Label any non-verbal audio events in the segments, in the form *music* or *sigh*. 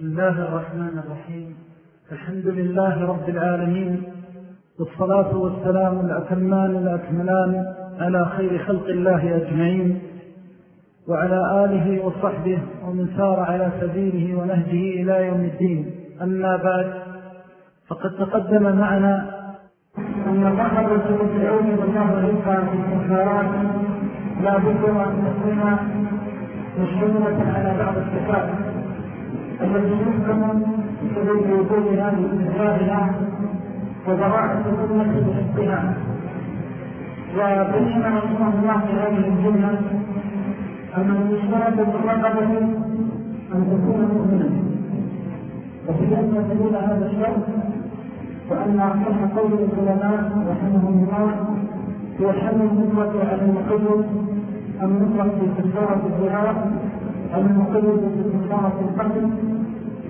بسم الله الرحمن الرحيم. الحمد لله رب العالمين والصلاة والسلام الأتمان الأكملان على خير خلق الله أجمعين وعلى آله وصحبه ومن سار على سبيله ونهجه إلى يوم الدين. أما بعد فقد تقدم معنا أن العلم والله رفع في الكفارات لا بد أن تكون مشهورة على بعض الصفات التي يمكن سبيل وجودها بإنكارها وبراءة الأمة بحقها وبين رحمه الله في هذه الجملة أن من يشترط بالرغبة أن تكون مؤمنا وفي أن دليل هذا الشرط وأن أصح قول العلماء رحمهم الله هو حمل المطلق على المقيد المطلق في كفارة الظهار المقيد في كفارة القتل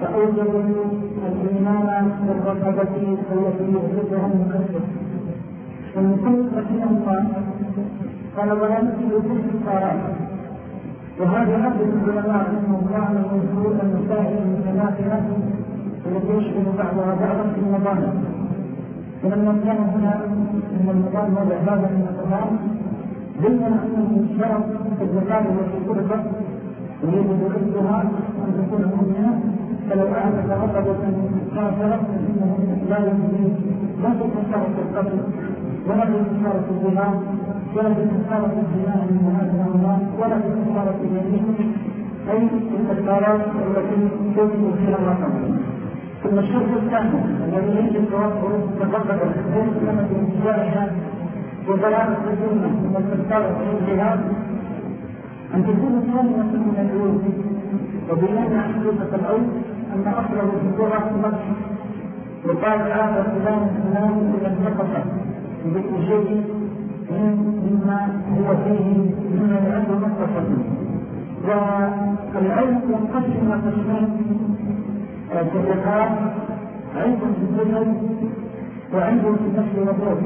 فأوجبوا الإيمان بالرغبة التي يوجدها المكسر والمقيد رحمه الله قال ولا في الكفارات وهذا عبد العلماء رحمه الله من يذكرون المسائل المتماثلة التي يشبه بعضها بعضا في المظاهر ولما كان هنا أن النظام وضع هذا من النظام بين من شرط الزكاة التي فرضت ويجب ردها أن تكون مؤمنة. فلو اعتق رقبه كافره فإنه لا يمكن لا في كفاره القتل ولا في كفاره الزنا ولا في كفاره الزنا من هذا الله ولا في كفاره اليمين أي الكفارات التي توجد فيها الرقبه ثم الشرط الثاني الذي يجب توفر تفضل الحدود كما في انتجارها وبلاغة السنة من الكفارة في الجهاد. أن تكون كلمة من العلوم وبناء حقيقة العلم أن أصله في اللغة نفس وقال هذا فلان فلان إذا انتقص بذكر شيء مما هو فيه من العلم متصل والعلم ينقسم قسمين. الزكاة عندهم في الجسد وعندهم في النفس والروح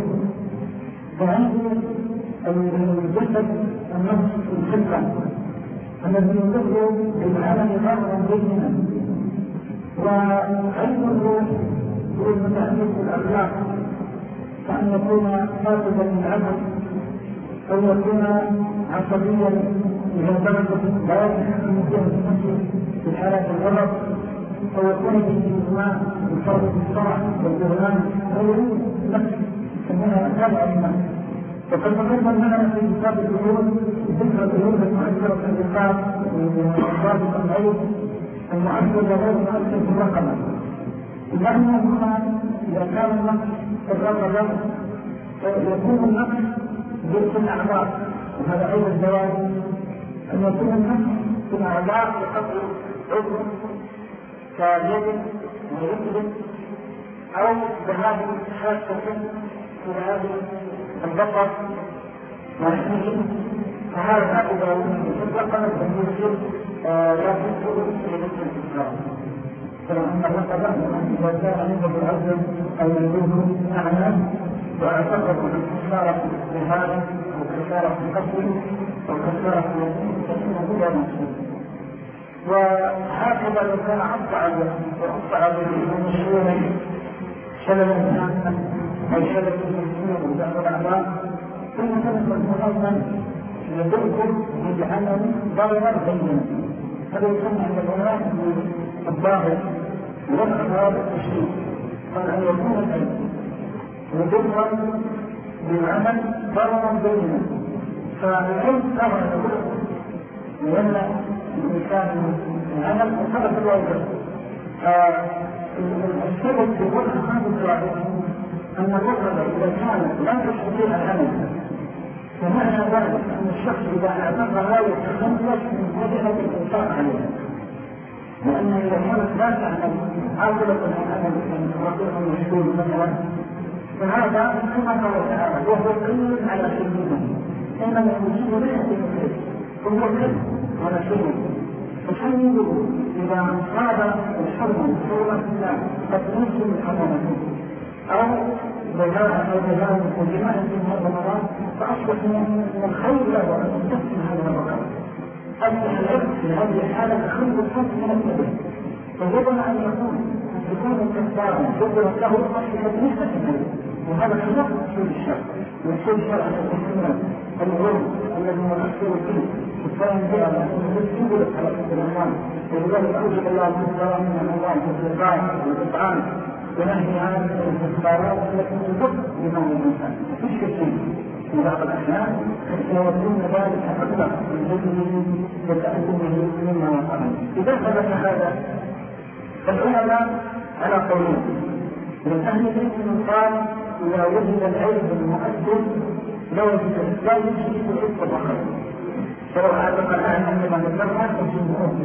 فعندهم الجسد النفس الخلقة. الذي يدخل بالعمل ظاهرا بيننا. وعند الروح المتعلق بالاخلاق كان يكون فاسدا للعمل أو يكون عصبيا اذا درجه لا يمكن ان يكون في حالات الغضب أو يكون الاجماع بفرض الشرع والبرهان غيره نفس انها تابع للناس وقد تقدم معنا في كتاب الدخول ذكر الأمور المؤثره في الرقاب وضابط العيب المؤثر وغير مؤثر في الرقبه لأن هنا إذا كان النقص في الرقبة يكون النقص في الأعضاء. وهذا أيضا الجواز أن يكون النقص في الأعضاء بقدر عضو كاليد ورجل أو ذهاب خاصة إلى هذه البقر ونحنه فهذا إذا مطلقا فالمسلم لا تدخل في الإسلام أن الرقبة إذا كان عنده العزم أو يكون أعلى واعتقد بالكفارة بهذا أو كفارة القتل أو كفارة اليمين فإنه لا مسلم وهكذا لو كان أقطع وأقطع بالمشهور شللا ناسا أو شلل المسلمين بعض الأعضاء ثم كانت المحرم يدركم بالعمل ضررا بينا هذا يسمى عند العلماء الظاهر وضع هذا التشريع. قال أن يكون العلم مضرا بالعمل ضررا بينا فالعلم ثمن لأن الإنسان العمل وصلت الواجب السبب في وضع هذا الواجب أن الرغبة إذا كانت لا تستطيع العمل فمعنى ذلك؟ أن الشخص إذا اعتقد لا يتخلص من طبيعة الإنفاق عليه. لأن إذا كانت لا تعمل عاقلة العمل كرقيق المشهور مثلا فهذا كما قال تعالى وهو قيم على سبيله إنما المسلم لا يأتي من هو كذب على شيء. فحمده إذا صاد الحرم صورة الله قد يمكن حرمته أو بلاء وجماعة من هذا المرض فأصبح من الخير له أن يستثنى هذا الرقم أصبح العبد في هذه الحالة خير الخلق من النبي فيجب أن يكون يكون الكفار جبرت له أصبحت نسبة المريض وهذا خلاف أصول الشرع وأصول الشرع الحكومة الغرب الذي يؤثر فيه والثاني جاء أنه يجب على الأموال ولذلك أوجد الله الكفار من الأموال في الإطعام. والإطعام ونهي عن الكفارات التي تضر بمال الإنسان في شيء في بعض الأحيان يكون ذلك أكثر من جهله وتأثمه مما وقع إذا ثبت هذا فالعلماء على قولين من أهل العلم قال إذا وجد العلم المؤثر لا وجد لا يجب العلم فقط فلو اعتقد أن عندما ذكرنا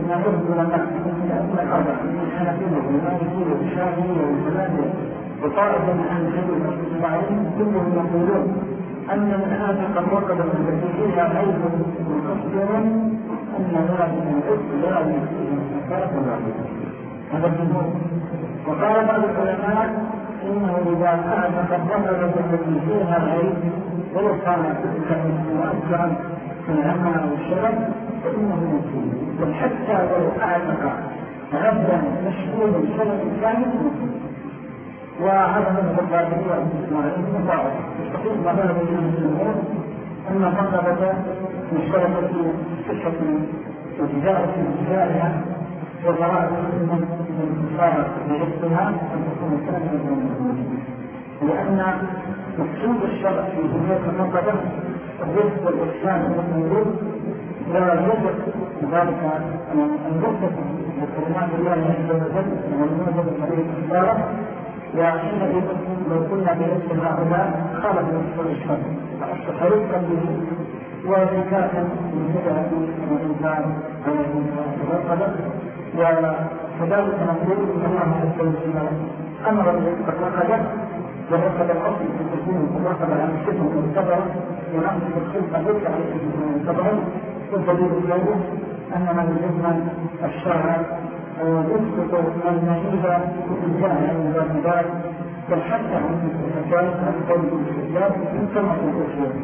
ما يرد لنا من الائمه الاربعه من الحنفيه والمالكيه والشافعيه والحنابله وطائفه من أهل الحديث اجمعين كلهم يقولون إن من هذه الرقبه التي فيها عيب مؤثر ان ذلك العلم لا ولا هذا الجمهور وقال بعض العلماء إنه إذا اعتق الرقبه التي فيها العيب ولو كانت مؤثرا في العمى الشرف فانه مسلم بل حتى لو اعتق عبدا مشهودا شرف ثاني وهذا من الظاهرية والإسماعيل مضاعف. يستطيع مذهب الجمهور أن الرقبة مشتركة في في جزائها وضرائب من الكفار برزقها أن تكون كاملة من لأن مقصود الشرع في هناك الرقبه الرزق والإحسان الموجود. لا يوجد ذلك الرقبه بكلمات الله عز وجل والموجب عليه الكفاره وحينئذ لو كنا باسم هؤلاء الشرع فاصبح رزقا به وزكاه من بدعه الانكار على الرقبة. وكذلك نقول إن الله عز وجل أمر بالرقبة. ورقب الاصل في تكون الرقبه عن الشبه المعتبره ونحن بالخلق ليس على الشبه المعتبره والدليل ذلك أن من يضمن الشرع يسقط في الجاه عن الواجبات بل حتى عن الزكاة عن قول الاستدلال كما في الاشياء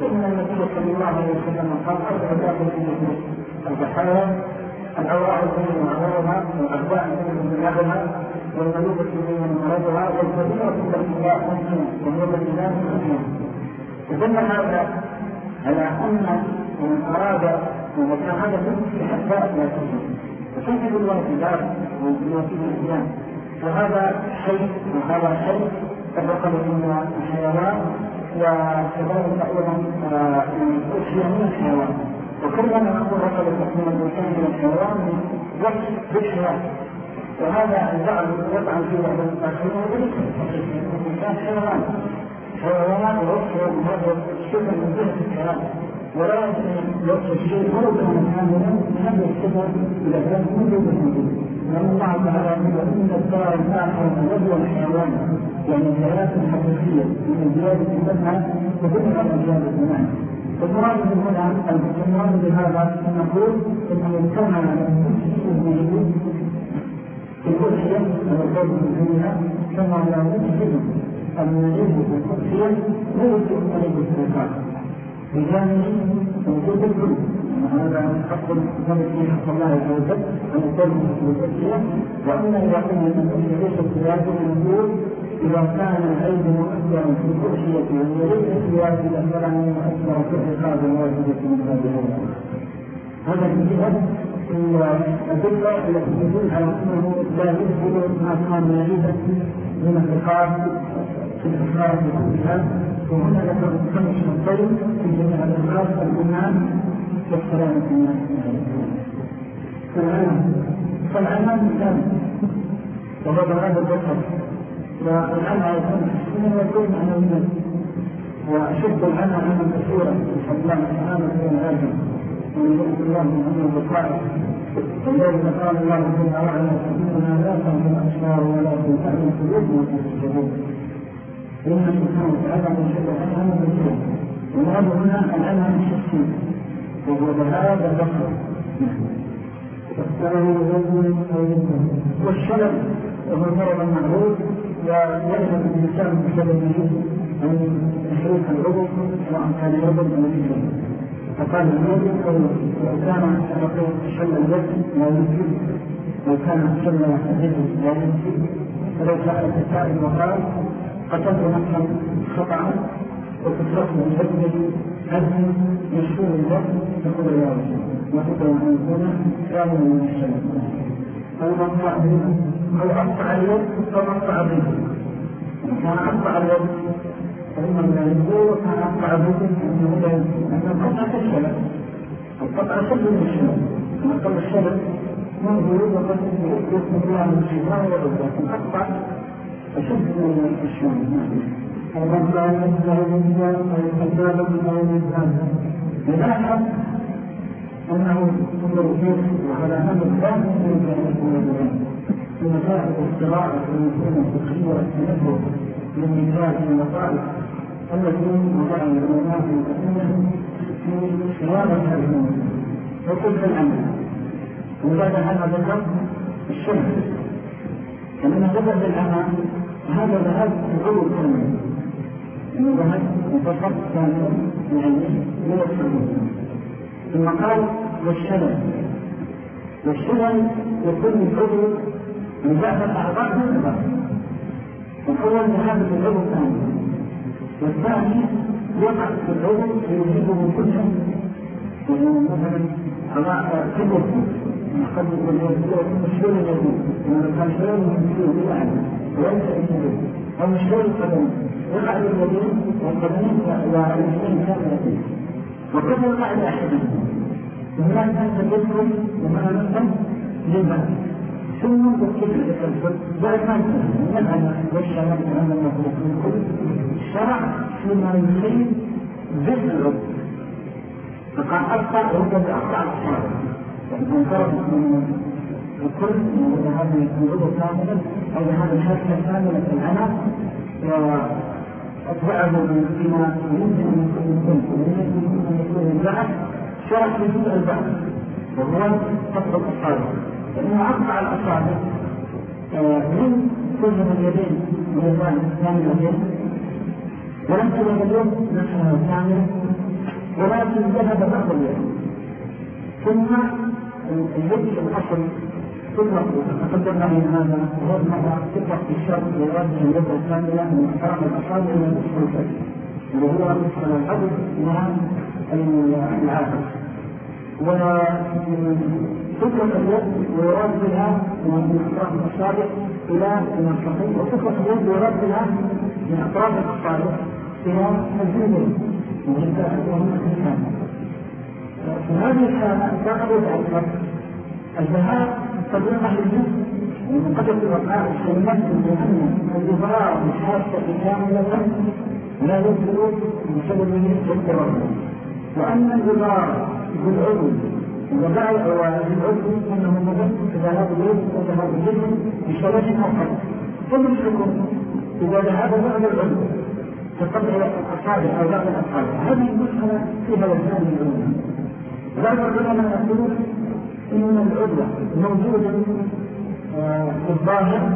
فان النبي صلى الله عليه وسلم قال أربع في الضحايا الأوراق التي معروضها والأخبار التي بلادها والمريضة التي مرضها والكبيرة التي لا تمكن وهي التي لا تمكن يدل هذا على أن من أراد هذا في حتى لا تمكن وتجد الواجبات والواجب الإسلام وهذا شيء وهذا شيء تبقى من الحيوان وكذلك أيضا أشياء من الحيوان وكلما نقول رقبة من الإنسان من الحيوان وصف بالحياة. وهذا الزعم يطعن فيه بعض الآخرين وليس الإنسان حيوان حيوان وصفه بهذا الشبه من جهة الحياة ولا يمكن وصف الشيء ولو كان كاملا هذا الشبه إذا كان موجودا لأن الله تعالى يقول إن الدار الآخرة وهو الحيوان. يعني الحياة الحقيقية من زيادة المنع وكلها من زيادة المنع المراد من هنا المراد بهذا نقول انه كما به في الأضحية من القول فيها كما لا يجب أن يجب في الأضحية لا يجب أن يجب في الإنسان بجانب وجود الكل. هذا حق في حق الله عز وجل أن يقول في الأضحية وأن إذا قلنا أن ليست بواجب نقول إذا كان العيد مؤثرا في الأضحية وليس واجبا فلا مؤثرا في الرقاب الواجبة من هذه هذا من جهة الأدلة التي تدل على أنه لا يدخل ما كان يريد من الرقاب في الإخبار كلها وهنا ذكر خمس شرطين في جميع الرقاب الإيمان والسلامة الناس فالعلم فالعلم الثاني وهذا هذا البشر والعمى يكون يكون عن الناس وأشد العمى عمى كثيرا نسأل الله سبحانه وتعالى يؤتي الله أمر بقائه ولذلك قال الله جل وعلا إنها لا تعمل الأبصار ولكن تعمل القلوب وفي الصدور إن سبحانه وتعالى من شد العمى كثيرا والمراد هنا العمى الحسي وهو ذهاب البصر والشلل وهو المرض المعروف ويلزم الإنسان بسببه أن تحريك العضو سواء كان عضو أو جسم فقال العضو أو كان شل اليد لا يمكن لو كان السنة الرجل لا يمشي فلو سأل السائل وقال قتلت نفسا خطأ وتصرف من أجل هدم مشهور له يقول يا رسول وقدر أن يكون كاملا من الشيء أو مقطع أو أقطع اليد أقطع الرجل. كان أقطع اليد فإنه لا وكان أقطع الرجل أنه لا يجوز أنه قطع كالشلل القطع شد من الشلل نقل الشلل موجود وقد يكون الله من الشيطان ولكن أقطع أشد من الشلل ومن لا ينزع الإنسان ويتجاب من الإنسان للاحظ أنه يرجع على أمر لا يمكن أن يكون في مسائل الصراع والمسؤولية الفقهية والتنبه للنساء في المصائب التي وضع العلماء الأئمة في صيانة هذه المسائل وكل العمل وزاد عنها ذكر الشمس فمن ذكر بالعمل هذا ذهب العلو الثاني ذهب وفقط كامل يعني من السجود ثم قال والشلل والشلل يكون العضو من بعض الاعضاء من البعض الأول ذهاب العضو الثاني. والثاني يقع في العضو فيجيبه كله. مثلا اعضاء كبر قد مشهور اليدين لما كان شلل من الاعلى وليس اليدين أو مشهور القدم. يقع اليدين والقدمين والرجلين كاملتين وكل يقع لاحدهم وهناك ناس تدخل وهناك ناس للبعض ثم تكتب بعد بأن المخلوق من كل شرع فيما العضو فقال أقطع وهو أقطع الصالح. يعني فرق من الكل من هذا العضو كاملا أو هذا الحاسة كاملة في العنق وأتبعه بما يمكن أن يكون ويمكن أن يكون البعث شرح في جزء البعث وهو قصد الأصابع فإنه أقطع الأصابع من من اليدين واليدان كاملتين ولم تكن اليد نفسها كاملة ولكن ذهب بعض اليد ثم اليد الأصل تطلق تقدمنا من هذا وهو مرة تطلق في الشرق لوجه اليد الكاملة من أطراف الأصابع إلى الأسفل اللي هو على العضو مع العاقل وتطلق اليد ويراد بها من أطراف الأصابع إلى المرفقين وتطلق اليد ويراد بها من أطراف الأصابع إلى الجنبين وهم في هذه الحالة تعرض أكثر الذهاب قد يقع للجسم وقد يتوقع الكلمات بأن الإظهار الحاسة كاملة لا يدخل بسببه التوقع وأن الإظهار بالعضو وبعد العضو أنه مدد ذهاب اليد وذهاب الجسم بشرف أو ثم الحكم إذا ذهب بعض العضو كقطع الأصابع أو بعض الأصابع هذه المسألة فيها وزان العلماء بعض العلماء يقول إن العضو موجود في الظاهر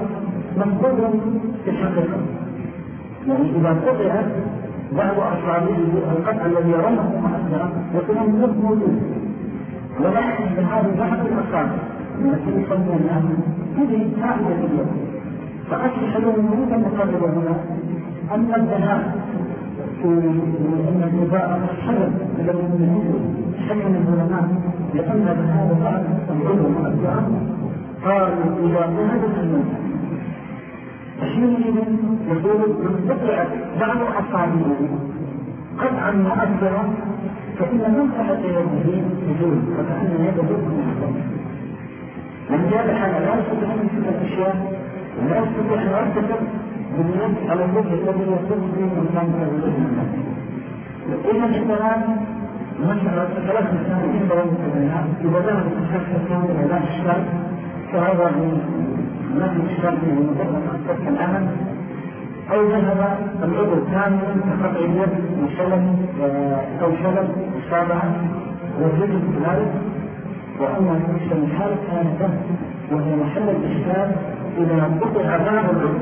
مفقود في الحقيقة. يعني إذا قطع بعض أصابعه القطع الذي يرونه مؤثرا يكون النب موجود. ولكن هذه بعض الأصابع التي يسمونها هذه فائدة اليوم. فأصبح لهم موجودا مقابل هنا. أن الذهاب في أن الإضاءة حلم الذي من حلم العلماء لأن هذا بعض العلم والدعاء قالوا إذا ذهبت الموتى حينئذ يقول من قطع بعض أصابعه. قطعا مؤثرا فإن منفعة يده تزول وكأن يده محفظة من جاء الحالة لا يستطيع أن يمسك الأشياء ولا يستطيع أن يرتكب باليد على الوجه الذي يصب به من كان إذا الكلام مسألة ثلاث مسائل بين البيان إذا ذهب الشخص الثاني إلى الشر فهذا من نفي الشر من مجرد العمل أو ذهب العضو كاملا كقطع اليد وشلل أو شلل إصابة والرجل كذلك وأما المشكلة الحالة كانت وهي محل الإشكال إذا قطع بعض العضو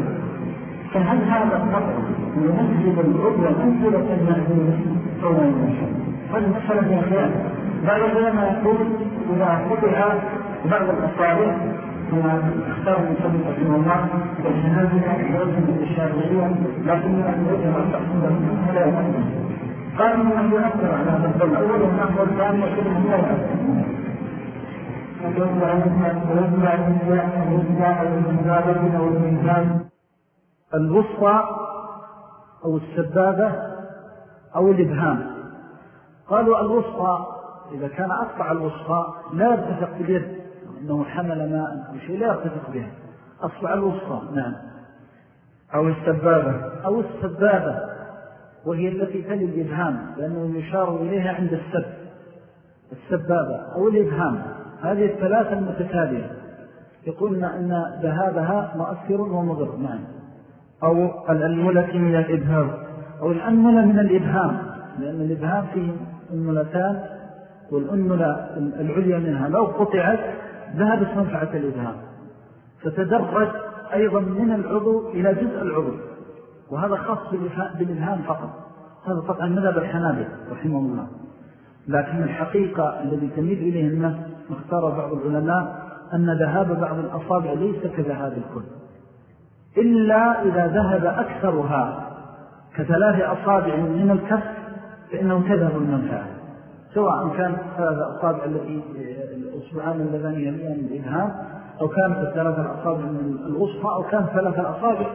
فهل هذا القطع ينزل العضو أمثلة المأذون أو لا ينزل؟ هذه مسألة فيها خلاف بعض العلماء يقول إذا قطع بعض الأصابع كما اختار المسلم رحمه الله والشهادة يوزن الشافعية لكن يجب أن تحصل ولا يؤثر قال من يؤثر على هذا أول النحو والثاني يقول لا يؤثر الوسطى أو السبابة أو الإبهام. قالوا الوسطى إذا كان أقطع الوسطى لا يرتفق باليد إنه حمل ماء أو شيء لا يرتفق بها أصبع الوسطى نعم. أو السبابة. أو السبابة وهي التي تلي الإبهام لأنه يشار إليها عند السب. السبابة أو الإبهام. هذه الثلاثة المتتالية. يقولنا أن ذهابها مؤثر ومضر نعم. أو الأنملة من الإبهام. أو الأنملة من الإبهام لأن الإبهام فيه أنملتان والأنملة العليا منها. لو قطعت ذهبت منفعة الإبهام فتدرج أيضا من العضو إلى جزء العضو وهذا خاص بالإبهام فقط هذا طبعا مذهب الحنابل رحمه الله. لكن الحقيقة الذي تميل إليه الناس مختار بعض العلماء أن ذهاب بعض الأصابع ليس كذهاب الكل إلا إذا ذهب أكثرها كثلاث أصابع من الكف فإنه تذهب المنفعة. سواء كان ثلاث أصابع التي الأسبوعان اللذان يليان الإبهام أو كانت الثلاث الأصابع من الوسطى أو كانت ثلاث الأصابع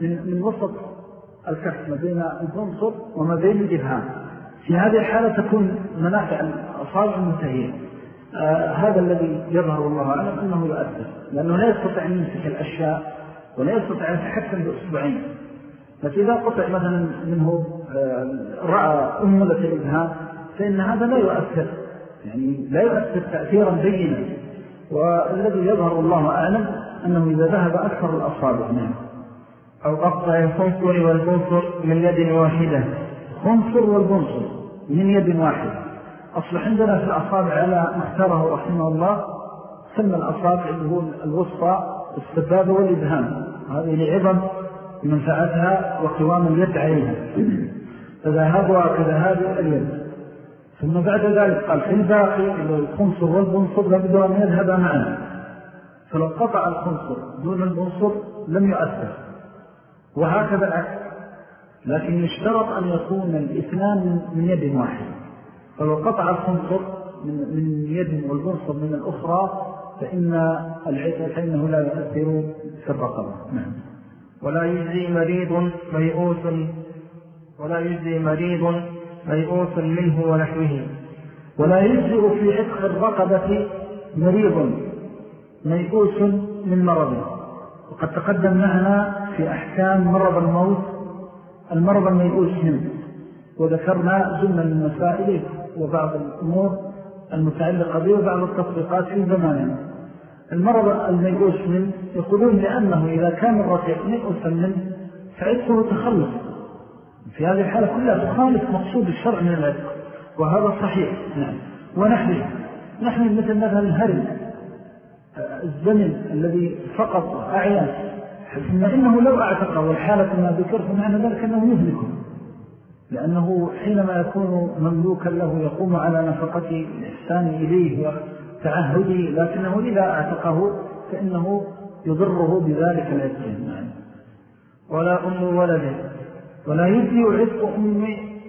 من, من وسط الكف ما بين البنصر وما بين الإبهام في هذه الحالة تكون منافع الأصابع منتهية. آه هذا الذي يظهر الله أعلم أنه يؤثر لأنه لا يستطيع أن يمسك الأشياء ولا يستطيع أن يتحكم بأسبوعين فإذا قطع مثلا منه آه، رأى أمولة الإبهام فإن هذا لا يؤثر يعني لا يؤثر تأثيرا بينا. والذي يظهر الله أعلم أنه إذا ذهب أكثر الأصابع نعم. أو قطع الخنصر والبنصر من يد واحدة. خنصر والبنصر من يد واحدة. أصبح عندنا في الأصابع على مختاره رحمه الله سمى الأصابع اللي هو الوسطى السبابة والإبهام. هذه لعظم منفعتها وقوام *clears throat* اليد عليها فذهبها كذهاب اليد ثم بعد ذلك قال في الباقي الخنصر والبنصر لابد أن يذهب معنا. فلو قطع الخنصر دون البنصر لم يؤثر. وهكذا العكس لكن يشترط أن يكون الإثنان من يد واحد. فلو قطع الخنصر من يد والبنصر من الأخرى فإن العتق فإنه لا يؤثر في الرقبة. نعم. ولا يجزي مريض ميؤوس ولا يجزي مريض ميؤوس منه ونحوه. ولا يجزئ في عتق الرقبة مريض ميؤوس من مرضه. وقد تقدم معنا في أحكام مرض الموت المرض الميؤوس منه. وذكرنا جملة من المسائل وبعض الأمور المتعلقة به وبعض التطبيقات في زماننا. المرض الميؤوس منه يقولون لأنه إذا كان الرفيق ميؤوسا منه فعدته تخلص. في هذه الحالة كلها تخالف مقصود الشرع من العدق وهذا صحيح. نعم. ونحن نحن مثل مثل الهرم الزمن الذي فقط أعيان. ثم إنه لو أعتقه والحالة ما ذكر فمعنى ذلك أنه يهلكه لأنه حينما يكون مملوكا له يقوم على نفقة الإحسان إليه تعهدي لكنه إذا أعتقه فإنه يضره بذلك العتق. ولا أم ولد ولا يجزئ عتق أم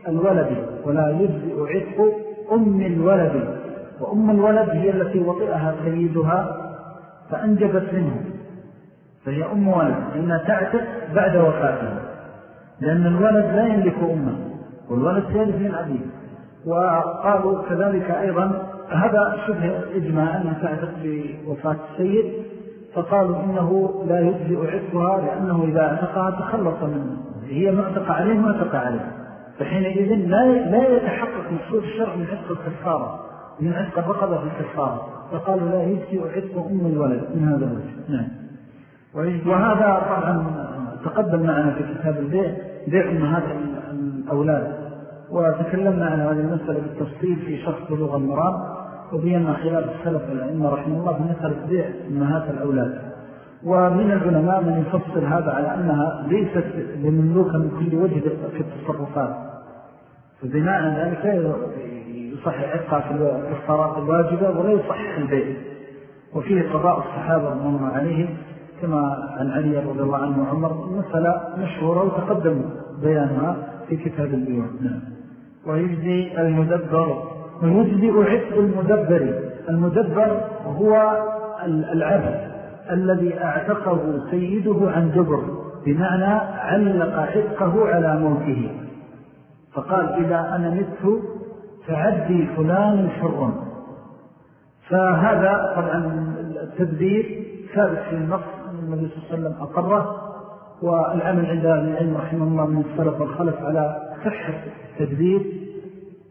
الولد ولا يجزئ عتق أم الولد. وأم الولد هي التي وطئها سيدها فأنجبت منه. فهي أم ولد لأنها تعتق بعد وفاتها لأن الولد لا يملك أمه والولد سيد من أبيه. وقالوا كذلك أيضا هذا شبه إجماع أنها تعتق بوفاة السيد. فقالوا إنه لا يجزئ عتقها لأنه إذا اعتقها تخلص منه. هي معتق عليه معتق عليه. فحينئذ لا لا يتحقق مقصود الشرع من عتق الكفارة من عتق الرقبة في الكفارة. فقالوا لا يجزئ عتق أم الولد من هذا الوجه. نعم. وهذا طبعا تقدم معنا في كتاب البيع بيع أمهات الأولاد. وتكلمنا عن هذه المسألة بالتفصيل في شخص بلوغ المرام وبينا خلال السلف والأئمة رحمه الله في مسألة بيع أمهات الأولاد. ومن العلماء من يفصل هذا على أنها ليست لمملوكة من كل وجه في التصرفات. فبناء ذلك يصحح عتقها في الصراط الواجبة ولا يصحح البيع. وفيه قضاء الصحابة رضي الله عليهم كما عن علي رضي الله عنه وعمر مسألة مشهورة وتقدم بيانها في كتاب البيوع. نعم. ويجزي المدبر. ويجزئ عتق المدبر. المدبر هو العبد. الذي اعتقه سيده عن دبر بمعنى علق عتقه على موته. فقال إذا أنا مت فعدي فلان حرا فهذا طبعا التدبير ثابت في النص النبي صلى الله عليه وسلم أقره والعمل عند العلم رحمه الله من السلف والخلف على صحة التدبير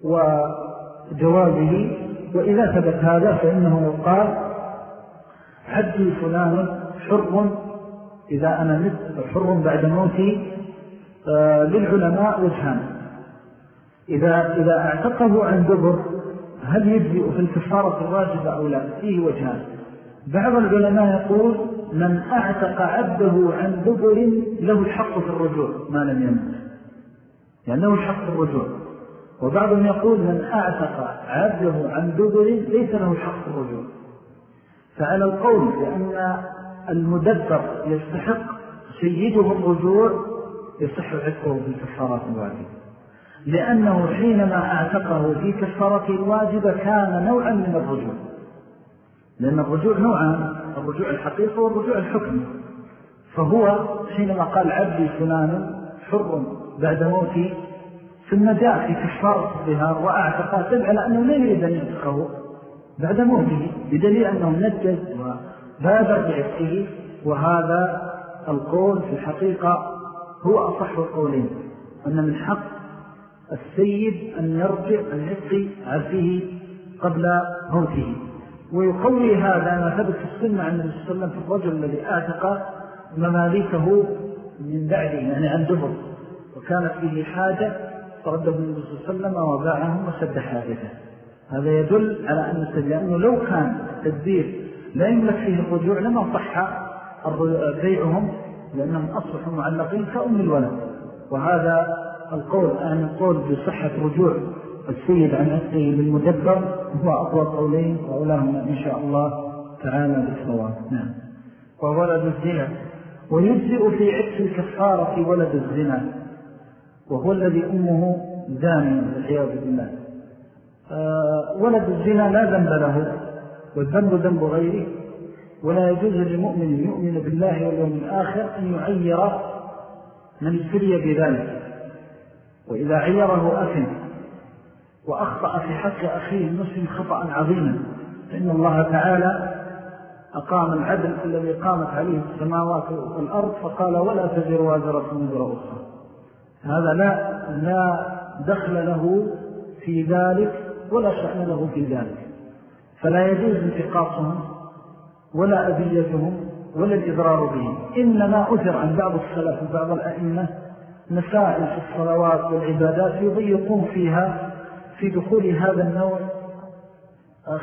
وجوابه وإذا ثبت هذا فإنه قال حدي فلان حر إذا أنا مت حر بعد موتي آه، للعلماء وجهان. إذا, إذا اعتقه عن دبر هل يجزئ في الكفارة الواجبة أو لا؟ فيه وجهان. بعض العلماء يقول من أعتق عبده عن دبر له الحق في الرجوع ما لم يمت. يعني له الحق في الرجوع. وبعضهم يقول من أعتق عبده عن دبر ليس له الحق في الرجوع. فعلى القول بأن المدبر يستحق سيده الرجوع يصح عتقه في الكفارات الواجبة لأنه حينما أعتقه في كفارته الواجبة كان نوعا من الرجوع. لأن الرجوع نوعان الرجوع الحقيقي والرجوع الحكمي فهو حينما قال عبدي فلان حر بعد موتي ثم جاء في كفارة الظهار وأعتقى تبع لأنه لا يريد أن يعتقه. بعد موته بدليل أنه نجز وبادر بعتقه وهذا القول في الحقيقة هو أصح القولين أن من حق السيد أن يرجع عتق عبده قبل موته. ويقوي هذا ما ثبت في السنة عن النبي صلى الله عليه وسلم في الرجل الذي أعتق مماليكه من بعده يعني عن دبر. وكانت فيه حاجة فرده النبي صلى الله عليه وسلم وباعهم وسد حاجته هذا يدل على أن لأنه لو كان التدبير لا يملك فيه الرجوع لما صح بيعهم لأنهم أصبحوا معلقين كأم الولد. وهذا القول أن القول بصحة رجوع السيد عن عتقه للمدبر هو أقوى قولين وأولاهما إن شاء الله تعالى بالصواب. نعم. وولد الزنا. ويجزئ في عتق الكفارة ولد الزنا. وهو الذي أمه زاني والعياذ بالله. ولد الزنا لا ذنب له والذنب ذنب غيره. ولا يجوز لمؤمن يؤمن بالله واليوم الآخر أن يعير من ابتلي بذلك. وإذا عيره أثم وأخطأ في حق أخيه المسلم خطأ عظيما. فإن الله تعالى أقام العدل الذي قامت عليه السماوات والأرض فقال ولا تزر وازرة وزر أخرى. هذا لا, لا دخل له في ذلك ولا شأن له في ذلك. فلا يجوز انتقاصهم ولا أذيتهم ولا الإضرار بهم. إنما أثر عن بعض السلف وبعض الأئمة مسائل في الصلوات والعبادات يضيقون فيها في دخول هذا النوع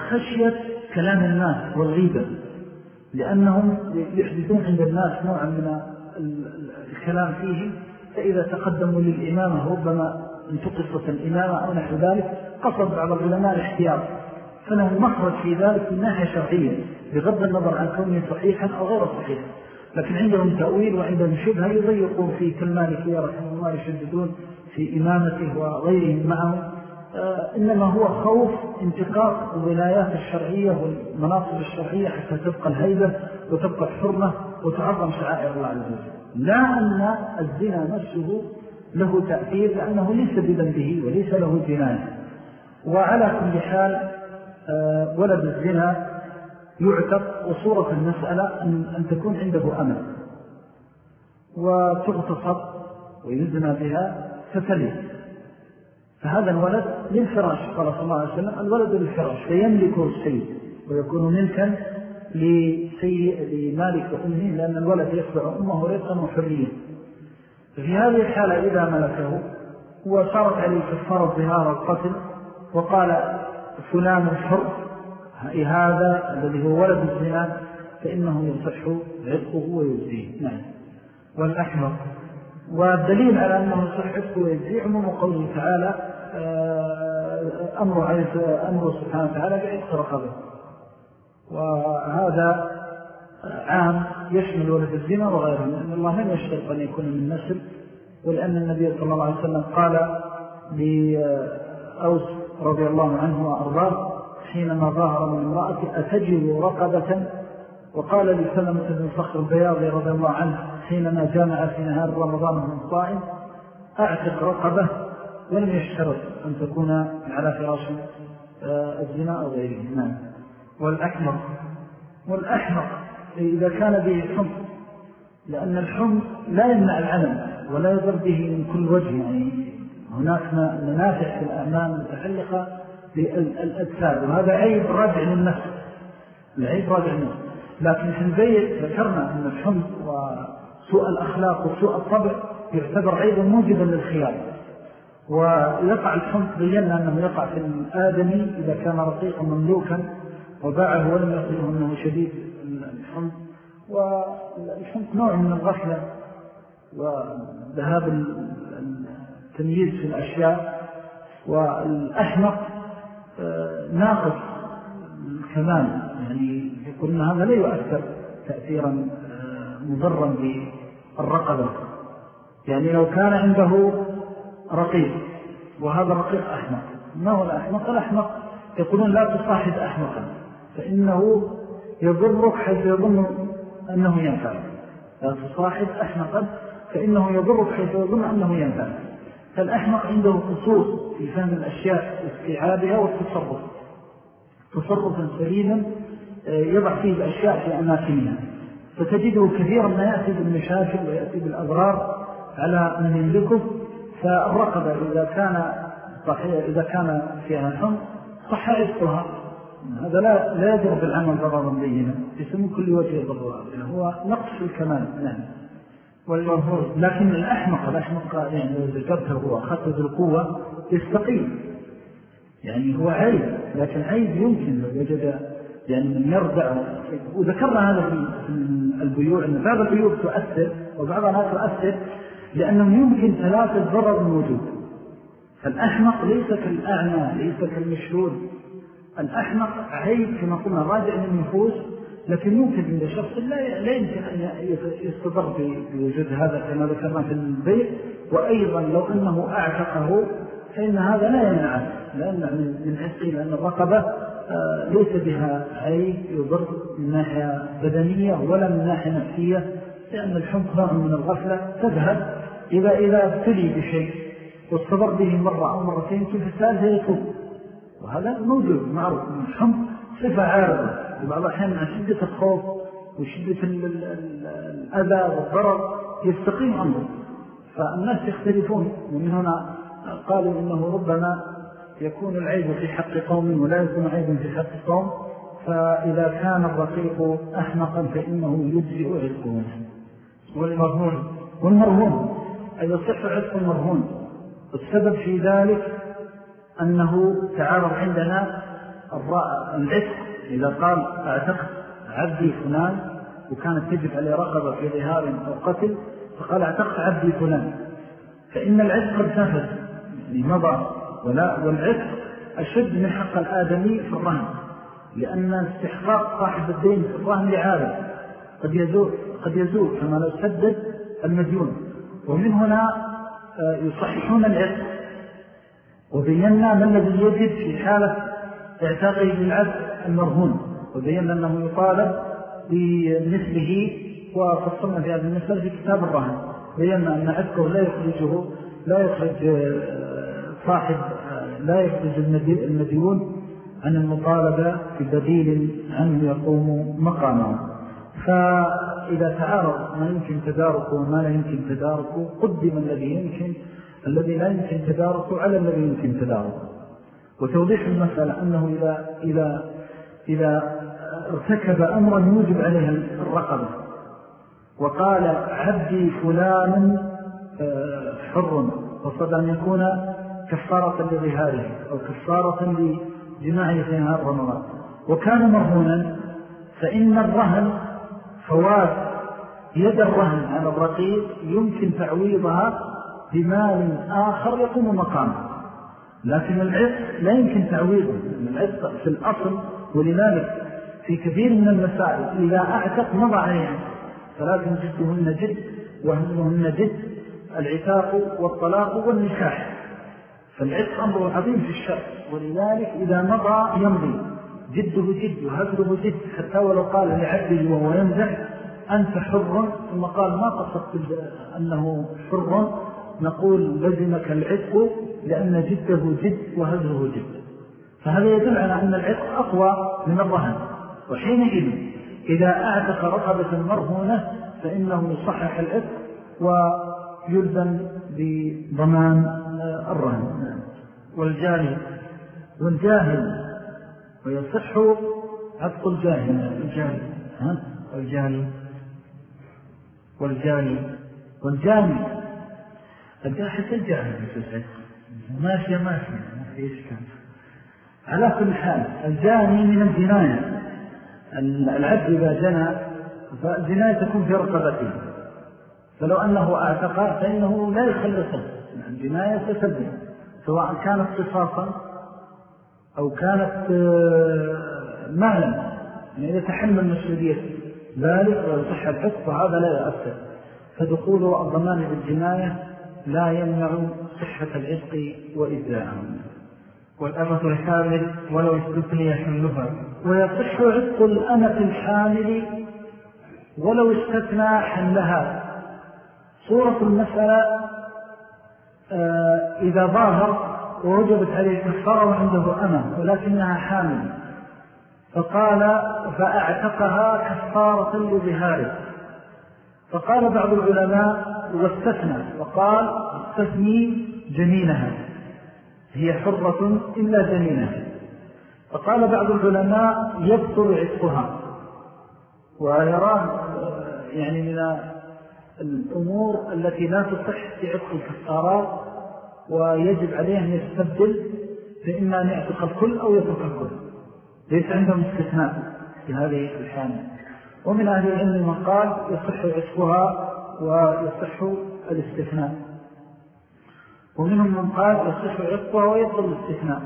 خشية كلام الناس والغيبة لأنهم يحدثون عند الناس نوعا من الكلام فيه. فإذا تقدموا للإمامة ربما انتقصت الإمامة أو نحو ذلك قصد بعض العلماء الاحتياط. فلهم مخرج في ذلك من ناحية شرعية بغض النظر عن كونه صحيحا أو غير صحيح. لكن عندهم تأويل وعندهم شبهة يضيقون في كالمالكية رحمه الله يشددون في إمامته وغيرهم معهم آه إنما هو خوف انتقاق الولايات الشرعية والمناصب الشرعية حتى تبقى الهيبة وتبقى الحرمة وتعظم شعائر الله عز وجل. لا أن الزنا نفسه له تأثير لأنه ليس بذنبه وليس له جناية وعلى كل حال آه، ولد الزنا يعتق وصورة المسألة أن تكون عنده أمل. وتغتصب ويزنى بها فتلي. فهذا الولد للفراش قال صلى الله عليه وسلم الولد للفراش فيملكه السيد. ويكون ملكا لمالك أمه لأن الولد يتبع أمه رزقا وحريا في هذه الحالة إذا ملكه وصارت عليه كفارة ظهار القتل وقال فلان الحر هذا الذي هو ولد الزنا فإنه يصح عرقه ويجزيه. نعم. والأحمر. والدليل على أنه يصح عرقه ويجزيه عموم قوله تعالى آه، أمر, أمر سبحانه وتعالى بعرق رقبه وهذا عام يشمل ولد الزنا وغيره لأن الله لم يشترط أن يكون من نسل ولأن النبي صلى الله عليه وسلم قال لأوس رضي الله عنه وأرضاه حينما ظهر من امرأة أتجل رقبة؟ وقال لسلمة بن صخر البياضي رضي الله عنه حينما جامع في نهار رمضان من صائم أعتق رقبة ولم يشترط أن تكون على فراش آه، الزنا أو غيره. نعم. والأحمر والأحمر إذا كان به حمق لأن الحمق لا يمنع العلم ولا يضر به من كل وجه. يعني هناك منافع في الأعمال متعلقة بالأجساد وهذا عيب راجع للنفس العيب راجع للنفس. لكن في البيت ذكرنا أن الحمق وسوء الأخلاق وسوء الطبع يعتبر عيبا موجبا للخيار. ويقع الحمق بينا أنه يقع في الآدمي إذا كان رقيقا مملوكا وباعه ولم يقله أنه شديد. الحمق والحمق نوع من الغفلة وذهاب التمييز في الأشياء والأحمق آه، ناقص الكمال. يعني أن هذا لا يؤثر تأثيرا آه، مضرا بالرقبة. يعني لو كان عنده رقيق وهذا رقيق أحمق. ما هو الأحمق؟ الأحمق يقولون لا تصاحب أحمقا فإنه يضرك حيث يظن أنه ينفع لا تصاحب فإنه يضرك حيث يظن أنه ينفع فالأحمق عنده قصور في فهم الأشياء واستيعابها والتصرف تصرفا سليما آه، يضع فيه الأشياء في أماكنها. فتجده كثيرا ما يأتي بالمشاكل ويأتي بالأضرار على من يملكه. فالرقبة إذا كان إذا كان فيها حمق صح عزقها هذا لا, لا يضرب العمل ضررا بينا يسمى كل وجه ضررا هو نقص الكمال نعم لكن الأحمق الأحمق يعني لو ذكرته هو أخذت القوة يستقيم. يعني هو عيب لكن عيب يمكن لو وجد يعني من يردع وذكرنا هذا في البيوع أن بعض البيوع تؤثر وبعضها لا تؤثر لأنه يمكن ثلاثة ضرر موجود فالأحمق ليس كالأعمى ليس كالمشهود الأحمق عيب كما قلنا راجع للنفوس لكن ممكن عند شخص لا, يمكن أن يستضر بوجود هذا كما ذكرنا في البيت. وأيضا لو أنه أعتقه فإن هذا لا يمنع لا يمنع من حسه لأن الرقبة آه، ليس بها عيب يضر من ناحية بدنية ولا من ناحية نفسية لأن الحمق نوع من الغفلة تذهب إذا إذا ابتلي بشيء واستضر به مرة أو مرتين في الثالثة يتوب وهذا موجود معروف. الحمق صفة عارضة. في بعض الأحيان عن شدة الخوف وشدة الأذى والضرر يستقيم أمره فالناس يختلفون. ومن هنا قالوا إنه ربما يكون العيب في حق قوم ولا يكون عيب في حق قوم. فإذا كان الرقيق أحمقا فإنه يجزئ عزقه والمرهون. والمرهون. أي يصح عزق المرهون. والسبب في ذلك أنه تعارض عندنا العزق إذا قال اعتقد عبدي فلان وكانت تجب عليه رقبة في ظهار أو قتل فقال اعتقد عبدي فلان. فإن العزق قد نفذ يعني ولا أشد من حق الآدمي في الرهن لأن استحقاق صاحب الدين في الرهن لعالم قد يزول, قد يزول كما لو سدد المديون. ومن هنا آه، يصححون العزق وبينا ما الذي يجب في حالة اعتاقه للعبد المرهون وبينا أنه يطالب بمثله وفصلنا في هذا المثل في كتاب الرهن. بينا أن عدكه لا يخرجه لا يخرج آه، صاحب آه، لا يخرج المديون عن المطالبة ببديل عنه يقوم مقامه. فإذا تعارض ما يمكن تداركه وما لا يمكن تداركه قدم الذي يمكن الذي لا يمكن تداركه على الذي يمكن تداركه. وتوضيح المسألة أنه إذا, إذا, إذا ارتكب أمرا يوجب عليه الرقبة وقال عبدي فلان آه، حر وصد أن يكون كفارة لظهاره أو كفارة لجماعه في نهار رمضان وكان مرهونا فإن الرهن فواد يد الرهن على الرقيق يمكن تعويضها بمال آخر يقوم مقامه. لكن العطق لا يمكن تعويضه العطق في الأصل ولذلك في كثير من المسائل إذا أعتق مضى عليها ثلاث جدهن جد وهمهن جد العتاق والطلاق والنكاح. فالعتق أمر عظيم في الشرع ولذلك إذا مضى يمضي. جده جد وهزره جد حتى ولو قال لعبده وهو يمزح أنت حر ثم قال ما قصدت أنه حر نقول لزمك العتق لأن جده جد وهزره جد. فهذا يدل على أن العتق أقوى من الرهن. وحينئذ إذا أعتق رقبة مرهونة فإنه يصحح العتق ويلزم بضمان الرهن. والجاني والجاهل ويصح عتق الجاهل. الجاني ها؟ والجاني والجاني الجاحة الجاهل ماشية ماشية ما على كل حال الجاني من الجناية. العبد إذا جنى فالجناية تكون في رقبته. فلو أنه أعتقى فإنه لا يخلصه. الجناية تسبب سواء كانت قصاصا أو كانت آه، مالا. يعني يتحمل مسؤولية ذلك ويصح الحق وهذا لا يؤثر. فدخول الضمان بالجناية لا يمنع صحة العتق وإبداعه. والأمة الحامل ولو استثني حملها. ويصح عتق الأمة الحامل ولو استثنى حملها. صورة المسألة آه، إذا ظاهر ووجبت عليه كفارة وعنده أمة ولكنها حامل. فقال فأعتقها كفارة لظهاره. فقال بعض العلماء واستثنى وقال استثني جنينها هي حرة إلا جنينها. فقال بعض العلماء يبطل عتقها. ويراه يعني من الأمور التي لا تصح في عتق الكفارات ويجب عليه أن يستبدل فإما أن يعتق الكل أو يترك الكل. ليس عندهم استثناء في هذه الحالة. ومن أهل العلم من قال يصح عتقها ويصح الاستثناء. ومنهم من قال يصح عتقها ويبطل الاستثناء.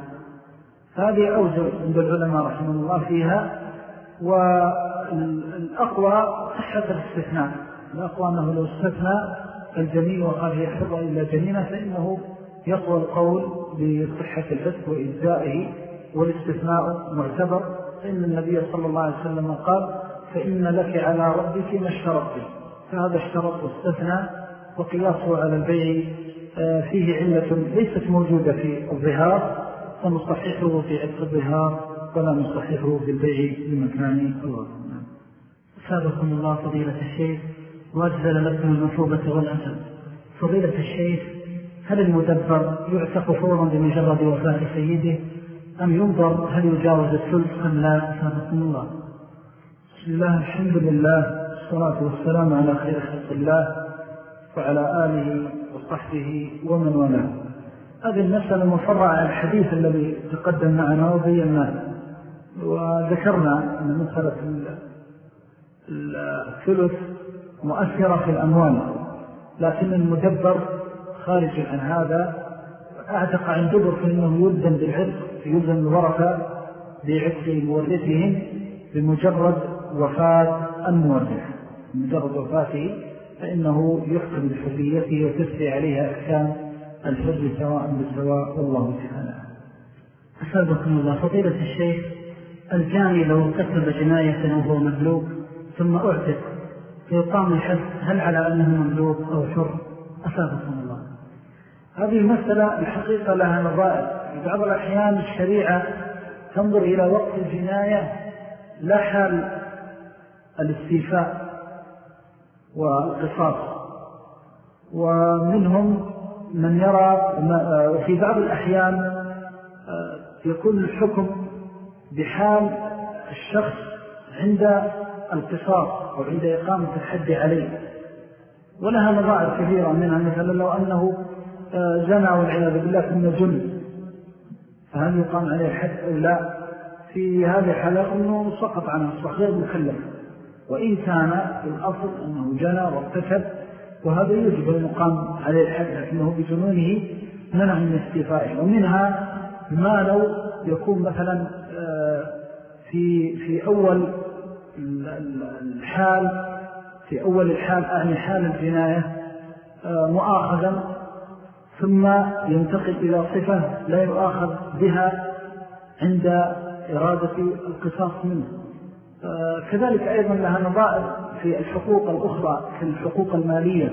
هذه أوجه عند العلماء رحمه الله فيها والأقوى صحة الاستثناء. الأقوى أنه لو استثنى الجنين وقال هي حرة إلا جنينة فإنه يقوى القول بصحة العتق وإجزائه والاستثناء معتبر. فإن النبي صلى الله عليه وسلم قال فإن لك على ربك ما اشترطت فهذا اشترط واستثنى وقياسه على البيع آه، فيه علة ليست موجودة في الظهار فنصححه في عدة الظهار ولا نصححه في البيع بمكان الله سابقكم الله فضيلة الشيخ وأجزل لكم المثوبة والأسل فضيلة الشيخ هل المدبر يعتق فورا بمجرد وفاة سيده؟ أم ينظر هل يجاوز الثلث أم لا؟ سابقكم الله. بسم الله الحمد لله والصلاة والسلام على خير خلق الله وعلى آله وصحبه ومن والاه. هذه المسألة مفرعة الحديث الذي تقدم معنا وبيناه. وذكرنا أن مسألة الثلث مؤثرة في الأموال لكن المدبر خارج عن هذا. أعتق عن دبر فإنه يلزم بالعرق يلزم الورثة بعتق مورثهم بمجرد وفاة المورث بمجرد وفاته فإنه يحكم بحريته وتسري عليها أحكام الحر سواء بالسواء والله تعالى. أسألكم الله. فضيلة الشيخ الجاني لو كتب جناية وهو مملوك ثم أعتق فيقام الحد هل على أنه مملوك أو حر؟ أسابقكم الله. هذه المسألة الحقيقة لها نظائر بعض الأحيان الشريعة تنظر إلى وقت الجناية لا حال الاستيفاء والقصاص. ومنهم من يرى وفي بعض الأحيان آه، يكون الحكم بحال الشخص عند القصاص أو عند إقامة الحد عليه. ولها نظائر كثيرة منها مثلا لو أنه آه، زنى والعياذ بالله ثم جن فهل يقام عليه الحد أو لا؟ في هذه الحالة أنه سقط عنه غير مكلف. وإن كان في الأصل أنه جنى وارتكب وهذا يجب المقام عليه الحد لكنه بجنونه منع من استيفائه. ومنها ما لو يكون مثلا آه، في, في أول الحال في أول الحال أعني حال الجناية آه، مؤاخذا ثم ينتقل إلى صفة لا يؤاخذ بها عند إرادة القصاص منه. كذلك أيضا لها نظائر في الحقوق الأخرى في الحقوق المالية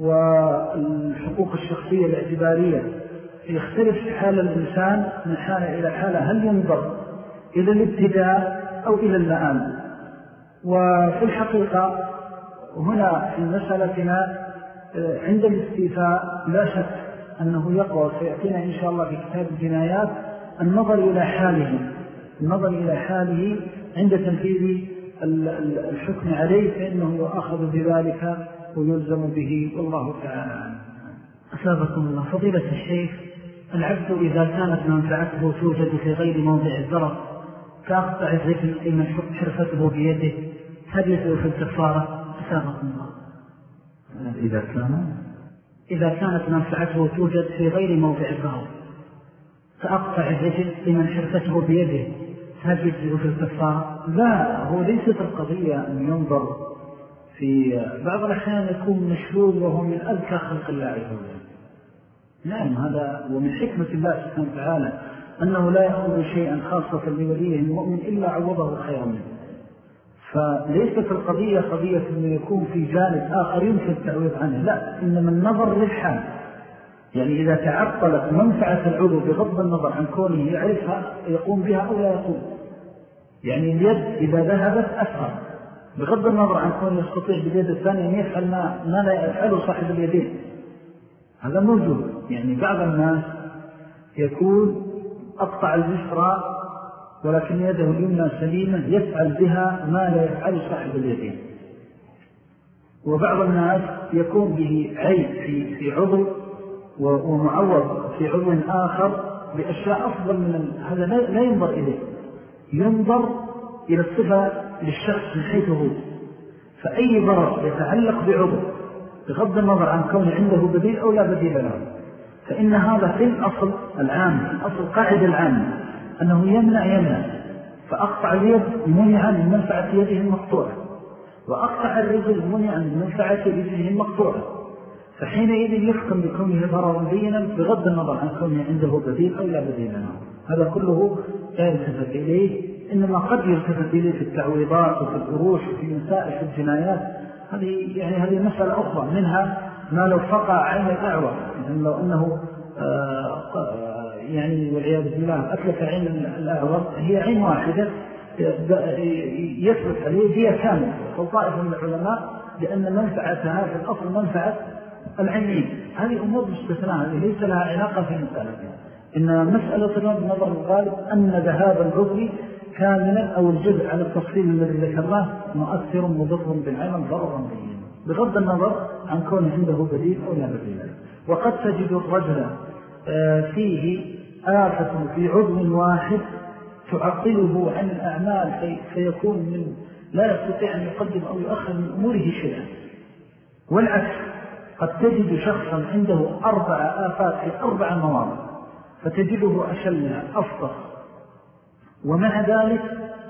والحقوق الشخصية الاعتبارية. يختلف حال الإنسان من حالة إلى حالة هل ينظر إلى الابتداء أو إلى المآل؟ وفي الحقيقة هنا في مسألتنا آه، عند الاستيفاء لا شك أنه يقوى سيأتينا إن شاء الله في كتاب الجنايات النظر إلى حاله النظر إلى حاله عند تنفيذ الحكم عليه فإنه يؤخذ بذلك ويلزم به. والله تعالى أسابقكم الله. فضيلة الشيخ العبد إذا كانت منفعته توجد في غير موضع الضرر كأقطع الرجل لمن حرفته بيده هل يسأل في الكفارة؟ أسابقكم الله. إذا كان؟ إذا كانت منفعته توجد في غير موضع الضرر فأقطع الرجل لمن حرفته بيده هل يجزئ في الكفارة لا هو ليست القضية أن ينظر في بعض الأحيان يكون مشلول وهو من أذكى خلق الله عز وجل. نعم هذا ومن حكمة الله سبحانه وتعالى أنه لا يأخذ شيئا خاصة لوليه المؤمن إلا عوضه خيرا منه. فليست القضية قضية أنه يكون في جانب آخر يمكن التعويض عنه لا إنما النظر للحال. يعني إذا تعطلت منفعة العضو بغض النظر عن كونه يعرفها يقوم بها أو لا يقوم. يعني اليد إذا ذهبت أسهل بغض النظر عن كونه يستطيع باليد الثانية أن يفعل ما, ما لا يفعله صاحب اليدين. هذا موجود. يعني بعض الناس يكون أقطع الجسرى ولكن يده اليمنى سليمة يفعل بها ما لا يفعل صاحب اليدين. وبعض الناس يكون به عيب في, في عضو ومعوض في عضو آخر بأشياء أفضل من هذا لا ينظر إليه. ينظر إلى الصفة للشخص من حيث هو. فأي ضرر يتعلق بعضو بغض النظر عن كون عنده بديل أو لا بديل له فإن هذا في الأصل العام الأصل قاعدة العام أنه يمنع يمنع. فأقطع اليد منع من منفعة يده المقطوعة. وأقطع الرجل منع من منفعة رجله المقطوعة. فحينئذ يحكم بكونه ضررا بينا بغض النظر عن كونه عنده بديل أو لا بديل له. هذا كله لا يلتفت إليه إنما قد يلتفت إليه في التعويضات وفي الأروش وفي مسائل في الجنايات. هذه يعني هذه مسألة أخرى منها ما لو فقع عين الأعور يعني لو أنه آه، يعني والعياذ بالله أتلف عين الأعور هي عين واحدة يثبت عليه هي كاملة. فالطائفة من العلماء لأن منفعتها في الأصل منفعة العينين. هذه أمور مستثناء ليس لها علاقة في المسألة. إن مسألة النظر الغالب أن ذهاب العضو كاملا أو الجزء على التفصيل الذي ذكرناه مؤثر مضر بالعمل ضررا به بغض النظر عن كون عنده بديل أو لا بديل. وقد تجد الرجل آه، فيه آفة في عضو واحد تعقله عن الأعمال فيكون من لا يستطيع أن يقدم أو يؤخر من أموره شيئا. والعكس قد تجد شخصا عنده أربع آفات في أربع مواضع. فتجده أشل أفضل ومع ذلك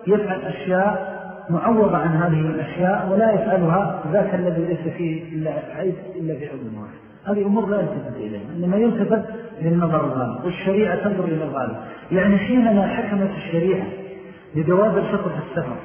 يفعل أشياء معوضة عن هذه الأشياء ولا يفعلها ذاك الذي ليس فيه إلا عيب إلا في عضو واحد. هذه أمور لا يلتفت إليها إنما يلتفت للنظر الغالب والشريعة تنظر إلى الغالب. يعني حينما حكمت الشريعة لجواز الفطر في السفر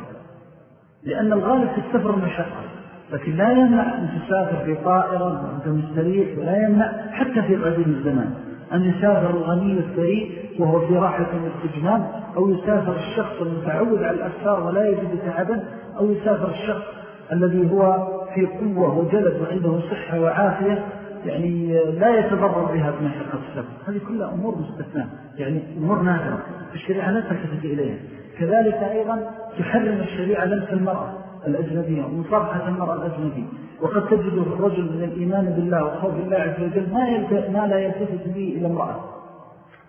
لأن الغالب في السفر مشقة لكن لا يمنع أن تسافر في طائرة وأنت مستريح ولا يمنع حتى في قديم الزمان. أن يسافر الغني الثري وهو في راحة الاستجناب أو يسافر الشخص المتعود على الأسفار ولا يجد تعبا أو يسافر الشخص الذي هو في قوة وجلد وعنده صحة وعافية يعني لا يتضرر بها بمشقة السفر هذه كلها أمور مستثناء يعني أمور نادرة. الشريعة لا تلتفت إليها. كذلك أيضا تحرم الشريعة لمس المرأة الأجنبية ومصابحة المرأة الأجنبية. وقد تجد الرجل من الإيمان بالله وخوف الله عز وجل ما, ما لا يلتفت به إلى امرأة.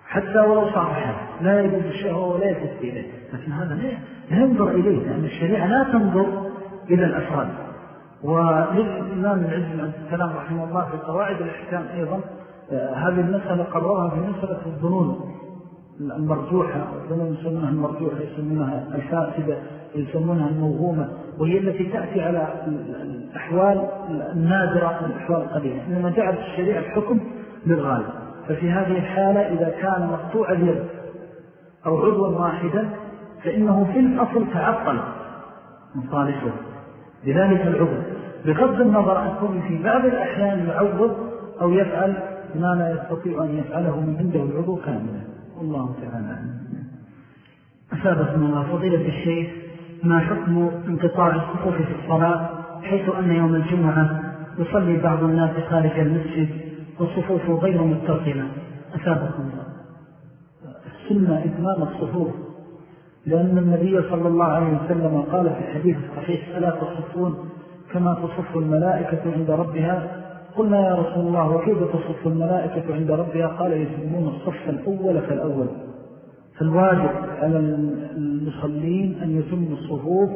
حتى ولو صافحة لا يجد الشهوة ولا يلتفت إليه. لكن هذا لا ينظر إليه لأن الشريعة لا تنظر إلى الأفراد. وللإمام العز عبد السلام رحمه الله في قواعد الإحكام أيضا آه، هذه المسألة قررها في مسألة الظنون المرجوحة ربما يسمونها المرجوحة يسمونها الفاسدة. يسمونها الموهومة وهي التي تأتي على الأحوال النادرة الأحوال القليلة إنما جعلت الشريعة الحكم للغالب ففي هذه الحالة إذا كان مقطوع اليد أو عضوا واحدا فإنه في الأصل تعطل مصالحه. لذلك العضو بغض النظر أن يكون في بعض الأحيان يعوض أو يفعل ما لا يستطيع أن يفعله من عنده العضو كاملا. والله تعالى أسابق الله فضيلة الشيخ. ما حكم انقطاع الصفوف في الصلاة حيث أن يوم الجمعة يصلي بعض الناس خارج المسجد والصفوف غير متصلة؟ أسابق الله. السنة إتمام الصفوف لأن النبي صلى الله عليه وسلم قال في الحديث الصحيح ألا تصفون كما تصف الملائكة عند ربها؟ قلنا يا رسول الله وكيف تصف الملائكة عند ربها؟ قال يسمون الصف الأول فالأول. فالواجب على المصلين أن يتم الصفوف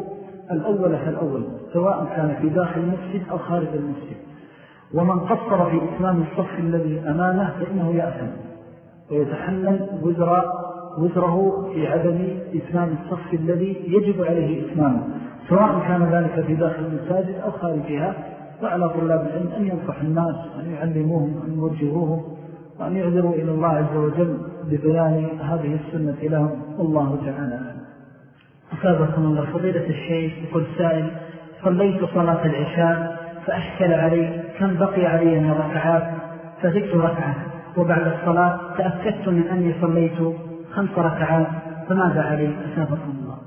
الأول فالأول سواء كان في داخل المسجد أو خارج المسجد. ومن قصر في إتمام الصف الذي أمامه فإنه يأثم ويتحمل وزر وزره في عدم إتمام الصف الذي يجب عليه إتمامه سواء كان ذلك في داخل المساجد أو خارجها. وعلى طلاب العلم أن ينصح الناس وأن يعلموهم وأن يوجهوهم. وأن يعذروا إلى الله عز وجل ببيان هذه السنة لهم والله تعالى أصابكم الله فضيلة الشيخ يقول سائل صليت صلاة العشاء فأشكل علي كم بقي علي من ركعات فزدت ركعة وبعد الصلاة تأكدت من أني صليت خمس ركعات فماذا علي؟ أسابكم الله.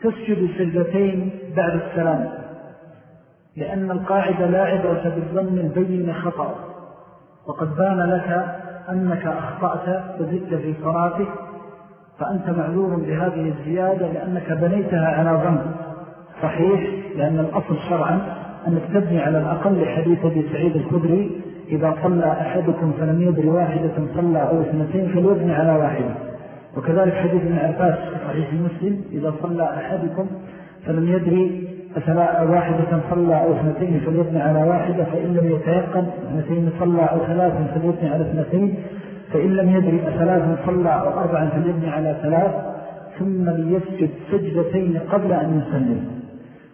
تسجد سجدتين بعد السلام لأن القاعدة لا عبرة بالظن البين خطأ. وقد بان لك أنك أخطأت وزدت في صلاتك فأنت معذور بهذه الزيادة لأنك بنيتها على ظن. صحيح لأن الأصل شرعا أنك تبني على الأقل حديث أبي سعيد الكدري إذا صلى أحدكم فلم يدري واحدة صلى أو اثنتين فليبني على واحدة وكذلك حديث ابن عباس صحيح المسلم إذا صلى أحدكم فلم يدري واحدة صلى أو اثنتين فليبني على واحدة فإن لم يتيقن اثنتين صلى أو ثلاثا فليبني على اثنتين فإن لم يدري ثلاثا صلى أو أربعا فليبني على ثلاث ثم ليسجد سجدتين قبل أن يسلم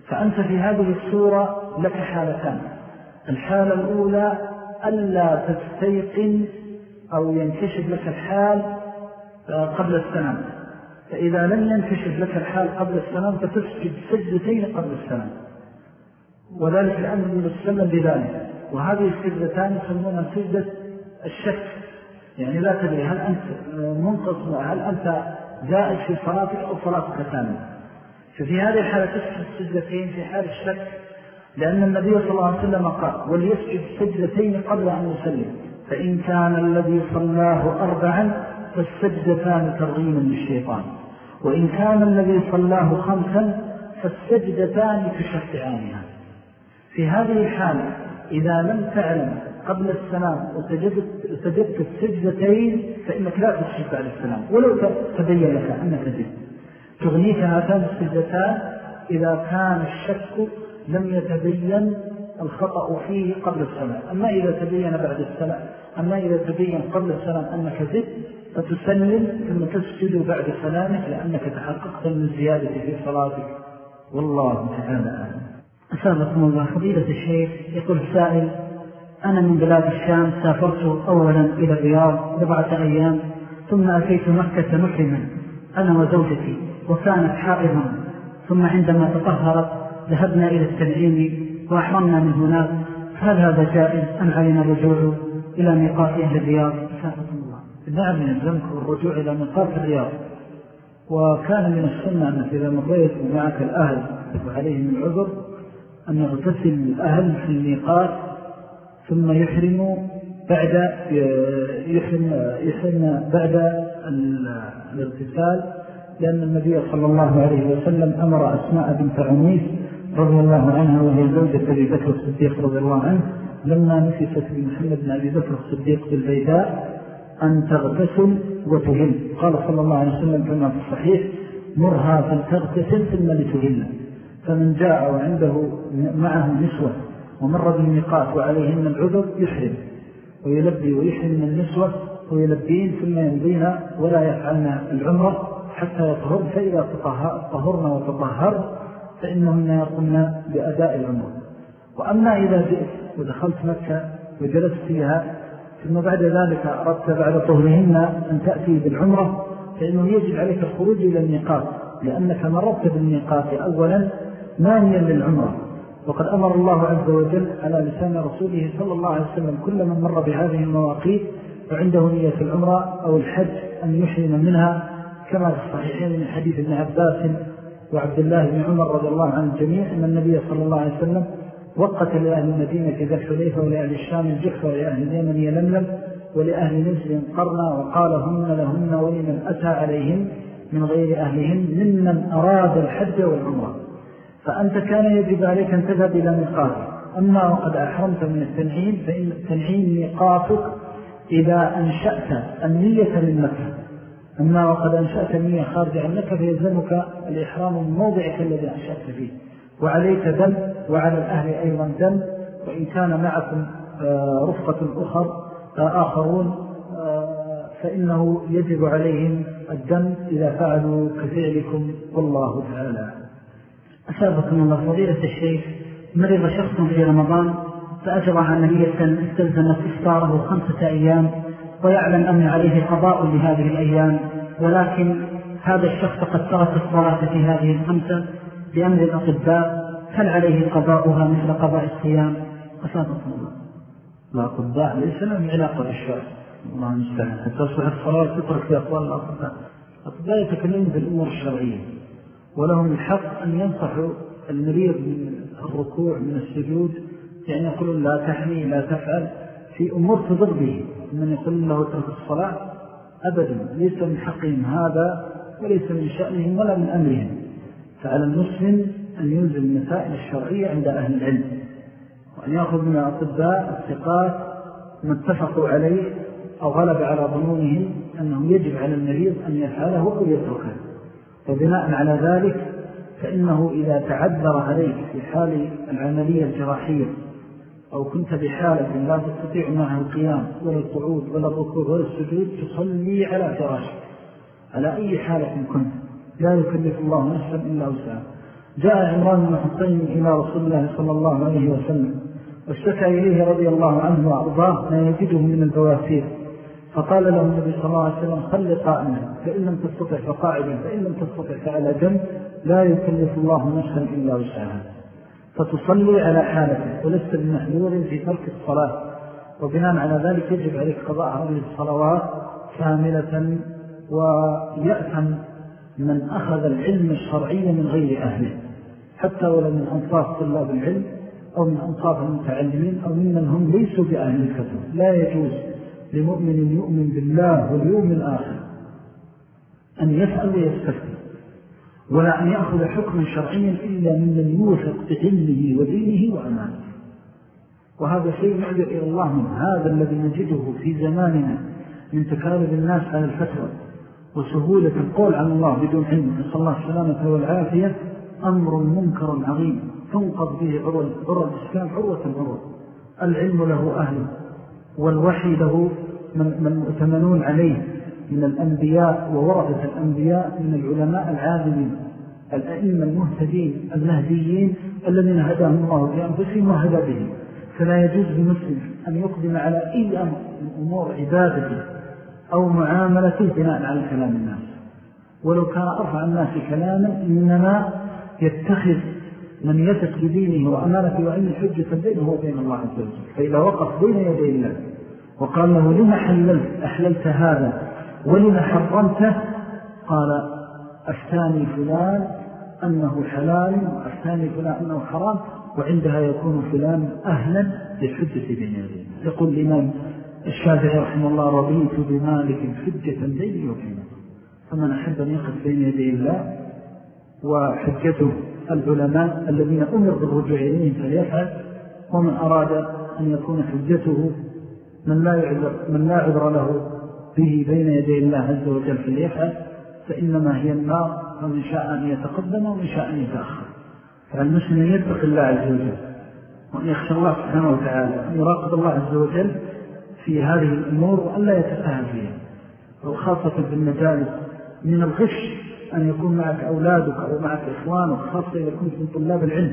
فأنت في هذه الصورة لك حالتان. الحالة الأولى ألا تستيقن أو ينكشف لك الحال آه، قبل السلام. فإذا لم ينكشف لك الحال قبل السلام فتسجد سجدتين قبل السلام. وذلك الأمر من السلم بذلك. وهذه السجدتان يسمونها سجدة الشك. يعني لا تدري هل أنت منقص هل أنت زائد في صلاتك أو صلاتك ثانية ففي هذه الحالة تسجد سجدتين في حال الشك. لأن النبي صلى الله عليه وسلم قال وليسجد سجدتين قبل أن يسلم فإن كان الذي صلاه أربعا فالسجدتان ترغيما للشيطان. وإن كان الذي صلاه خمسا فالسجدتان تشفعانها في هذه الحالة إذا لم تعلم قبل السلام وسجدت السجدتين فإنك لا تسجد بعد السلام ولو تبين لك أنك زدت تغنيك هاتان السجدتان إذا كان الشك لم يتبين الخطأ فيه قبل السلام. أما إذا تبين بعد السلام أما إذا تبين قبل السلام أنك زدت فتسلم ثم تسجد بعد سلامك لأنك تحققت من الزيادة في صلاتك. والله تعالى أعلم. أسابقكم الله. فضيلة الشيخ يقول السائل أنا من بلاد الشام سافرت أولا إلى الرياض بضعة أيام ثم أتيت مكة محرما أنا وزوجتي وكانت حائضا. ثم عندما تطهرت ذهبنا إلى التنعيم وأحرمنا من هناك. هل هذا جائز أم علينا الرجوع إلى ميقات أهل الرياض؟ نعم يلزمك الرجوع إلى ميقات الرياض. وكان من السنة أنك إذا مريت ومعك الأهل وعليهم العذر أن يغتسل الأهل في الميقات ثم يحرموا بعد يحرم, يحرم بعد الاغتسال لأن النبي صلى الله عليه وسلم أمر أسماء بنت عميس رضي الله عنها وهي زوجة أبي بكر الصديق رضي الله عنه لما نفست بمحمد بن أبي بكر الصديق بالبيداء أن تغتسل وتهل قال صلى الله عليه وسلم كما في الصحيح مرها فلتغتسل ثم لتهل فمن جاء وعنده معه نسوة ومر بالميقات وعليهن العذر يحرم. ويلبي ويحرم النسوة ويلبين ثم يمضين ولا يفعلن العمرة حتى يطهر. فإذا طهرنا وتطهر فإنهن يقومن بأداء العمرة. وأما إذا جئت ودخلت مكة وجلست فيها ثم بعد ذلك أردت بعد طهرهن أن تأتي بالعمرة فإنه يجب عليك الخروج إلى الميقات لأنك مررت بالميقات أولا ناميا للعمرة. وقد أمر الله عز وجل على لسان رسوله صلى الله عليه وسلم كل من مر بهذه المواقيت وعنده نية العمرة أو الحج أن يحرم منها كما في الصحيحين من حديث ابن عباس وعبد الله بن عمر رضي الله عن الجميع أن النبي صلى الله عليه وسلم وقت لأهل المدينة ذا الحليفة ولأهل الشام الجحفة ولأهل اليمن يلملم ولأهل نزل قرنا وقال هن لهن ولمن أتى عليهم من غير أهلهم ممن أراد الحج والعمرة. فأنت كان يجب عليك أن تذهب إلى ميقاتك. أما وقد أحرمت من التنعيم فإن التنعيم ميقاتك إذا أنشأت النية مكة. أما وقد أنشأت النية خارج عن مكة فيلزمك الإحرام من موضعك الذي أنشأت فيه. وعليك دم وعلى الأهل أيضا دم وإن كان معكم آه، رفقة أخر آه، آخرون آه، فإنه يجب عليهم الدم إذا فعلوا كفعلكم والله تعالى. أسابقكم الله فضيلة الشيخ مرض شخص في رمضان فأجرى عملية استلزمت إفطاره خمسة أيام ويعلم أن عليه قضاء لهذه الأيام ولكن هذا الشخص قد ترك الصلاة في هذه الخمسة بأمر الأطباء هل عليه قضاؤها مثل قضاء الصيام؟ أسابقكم الله. الأطباء ليس لهم علاقة بالشرع. الله المستعان. حتى تصبح الصلاة تترك في أقوال الأطباء الأطباء يتكلمون بالأمور الشرعية. ولهم الحق أن ينصحوا المريض من الركوع من السجود. يعني يقولون لا تحمي لا تفعل. في أمور تضر به. من يقول له ترك الصلاة أبدا. ليس من حقهم هذا وليس من شأنهم ولا من أمرهم. فعلى المسلم أن ينزل المسائل الشرعية عند أهل العلم وأن يأخذ من الأطباء الثقات ما اتفقوا عليه أو غلب على ظنونهم أنه يجب على المريض أن يفعله أو يتركه. وبناء على ذلك فإنه إذا تعذر عليك في حال العملية الجراحية أو كنت بحالة لا تستطيع معها القيام ولا القعود ولا الركوع ولا السجود تصلي على فراشك. على أي حالة كنت. لا يكلف الله نفسا إلا وسعها. جاء عمران بن حسين إلى رسول الله صلى الله عليه وسلم واشتكى إليه رضي الله عنه وأرضاه ما يجده من البواسير. فقال له النبي صلى الله عليه وسلم خل قائما فإن لم تستطع فقاعدا فإن لم تستطع فعلى جنب لا يكلف الله نفسا إلا وسعها. فتصلي على حالك ولست بمحذور في ترك الصلاة. وبناء على ذلك يجب عليك قضاء هذه الصلوات كاملة ويأتم من أخذ العلم الشرعي من غير أهله. حتى ولو من أنصاف طلاب العلم أو من أنصاف المتعلمين أو ممن هم ليسوا بأهل الكتب لا يجوز لمؤمن يؤمن بالله واليوم الآخر أن يسأل ويستفل ولا أن يأخذ حكما شرعيا إلا ممن يوثق بعلمه ودينه وأمانه وهذا شيء معذر إلى الله من هذا الذي نجده في زماننا من تكالب الناس على الفتوى وسهولة القول على الله بدون علم. نسأل الله السلامة والعافية. أمر منكر عظيم تنقض به عروة الإسلام عروة عروة العلم له أهل والوحي له من مؤتمنون عليه من الأنبياء وورثة الأنبياء من العلماء العالمين الأئمة المهتدين المهديين الذين هداهم الله بأنفسهم وهدى بهم فلا يجوز للمسلم أن يقدم على أي أمر من أمور عبادته أو معاملته بناء على كلام الناس. ولو كان أرفع الناس كلاما إنما يتخذ من يثق بدينه وأمانته وعلم حجة بينه وبين الله عز وجل. فإذا وقف بين يدي الله وقال له لما حللت أحللت هذا ولما حرمته؟ قال أفتاني فلان أنه حلال وأفتاني فلان أنه حرام وعندها يكون فلان أهلا للحجة بين يديه يقول الإمام الشافعي رحمه الله رضيت بمالك حجة بيني وبينه فمن أحب أن يقف بين يدي الله وحجته العلماء الذين أمر بالرجوع إليهم فليفعل ومن أراد أن يكون حجته من لا يعذر, من لا عذر له به بين يدي الله عز وجل فليفعل فإنما هي النار ومن شاء أن يتقدم ومن شاء أن يتأخر. فالمسلم يتق الله عز وجل وأن يخشى الله سبحانه وتعالى أن يراقب الله عز وجل في هذه الأمور وأن لا يتساهل فيها. وخاصة في من الغش أن يكون معك أولادك أو معك إخوانك خاصة إذا كنت من طلاب العلم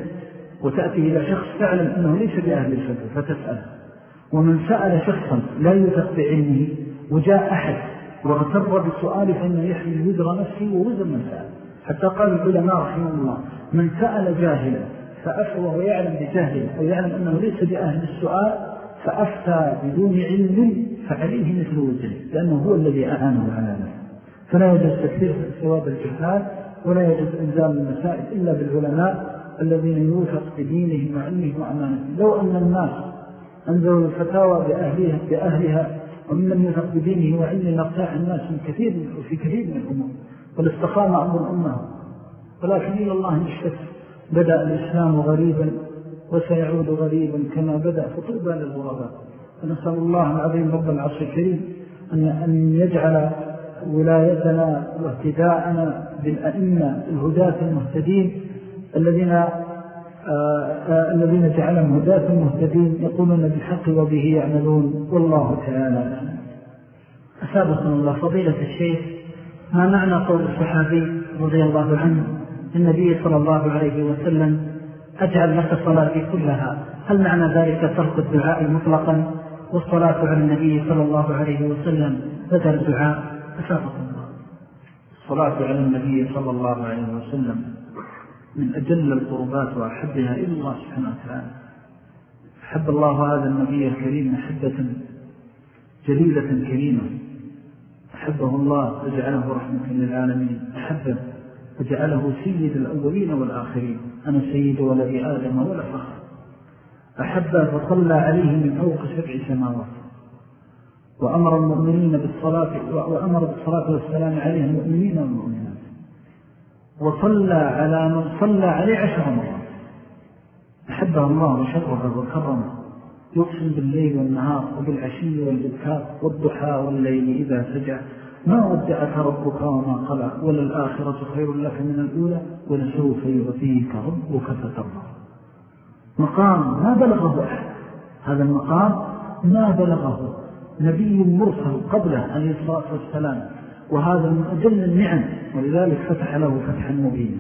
وتأتي إلى شخص تعلم أنه ليس بأهل الفقه فتسأل. ومن سأل شخصا لا يوثق بعلمه وجاء أحد واغتر بسؤاله فإنه يحمل وزر نفسه ووزر من سأل. حتى قال العلماء رحمه الله من سأل جاهلا فأفتى وهو يعلم بجهله أو يعلم أنه ليس بأهل السؤال فأفتى بدون علم فعليه مثل وزره لأنه هو الذي أعانه على ذلك فلا يجوز تكثير ثواب الجهال ولا يجوز إنزال المسائل إلا بالعلماء الذين يوثق بدينهم وعلمهم وأمانتهم. لو أن الناس أنزلوا الفتاوى بأهلها, بأهلها ومن يوثق بدينه وعلمه نرتاح الناس من كثير وفي كثير من الأمور والاستقام أمر أمة. ولكن إلى الله نشتك بدأ الإسلام غريبا وسيعود غريبا كما بدأ فطوبى للغرباء فنسأل الله العظيم رب العرش الكريم أن يجعل ولايتنا واهتداءنا بالأئمة الهداة المهتدين الذين آه، الذين جعلهم هداة المهتدين يقولون بالحق وبه يعملون والله تعالى أسابقنا الله فضيلة الشيخ ما معنى قول الصحابي رضي الله عنه النبي صلى الله عليه وسلم أجعل لك صلاتي كلها هل معنى ذلك ترك الدعاء مطلقا والصلاة على النبي صلى الله عليه وسلم بدل الدعاء؟ أسابق الله. الصلاة على النبي صلى الله عليه وسلم من أجل القربات وأحبها إلى الله سبحانه وتعالى. أحب الله هذا النبي الكريم محبة جليلة كريمة. أحبه الله وجعله رحمة للعالمين. أحبه وجعله سيد الأولين والآخرين. أنا سيد ولد آدم ولا فخر أحبه فصلى عليه من فوق سبع سماوات. وأمر المؤمنين بالصلاة وأمر بالصلاة والسلام عليه المؤمنين والمؤمنات. وصلى على من صلى عليه عشر مرات. أحبه الله وشرفه وكرمه. يقسم بالليل والنهار وبالعشي والبكار والضحى والليل إذا سجع ما ودعك ربك وما قلع وللآخرة خير لك من الأولى ولسوف يغطيك ربك فترضى. مقام ما بلغه أحد. هذا المقام ما بلغه نبي مرسل قبله عليه الصلاة والسلام وهذا من أجل النعم ولذلك فتح له فتحا مبينا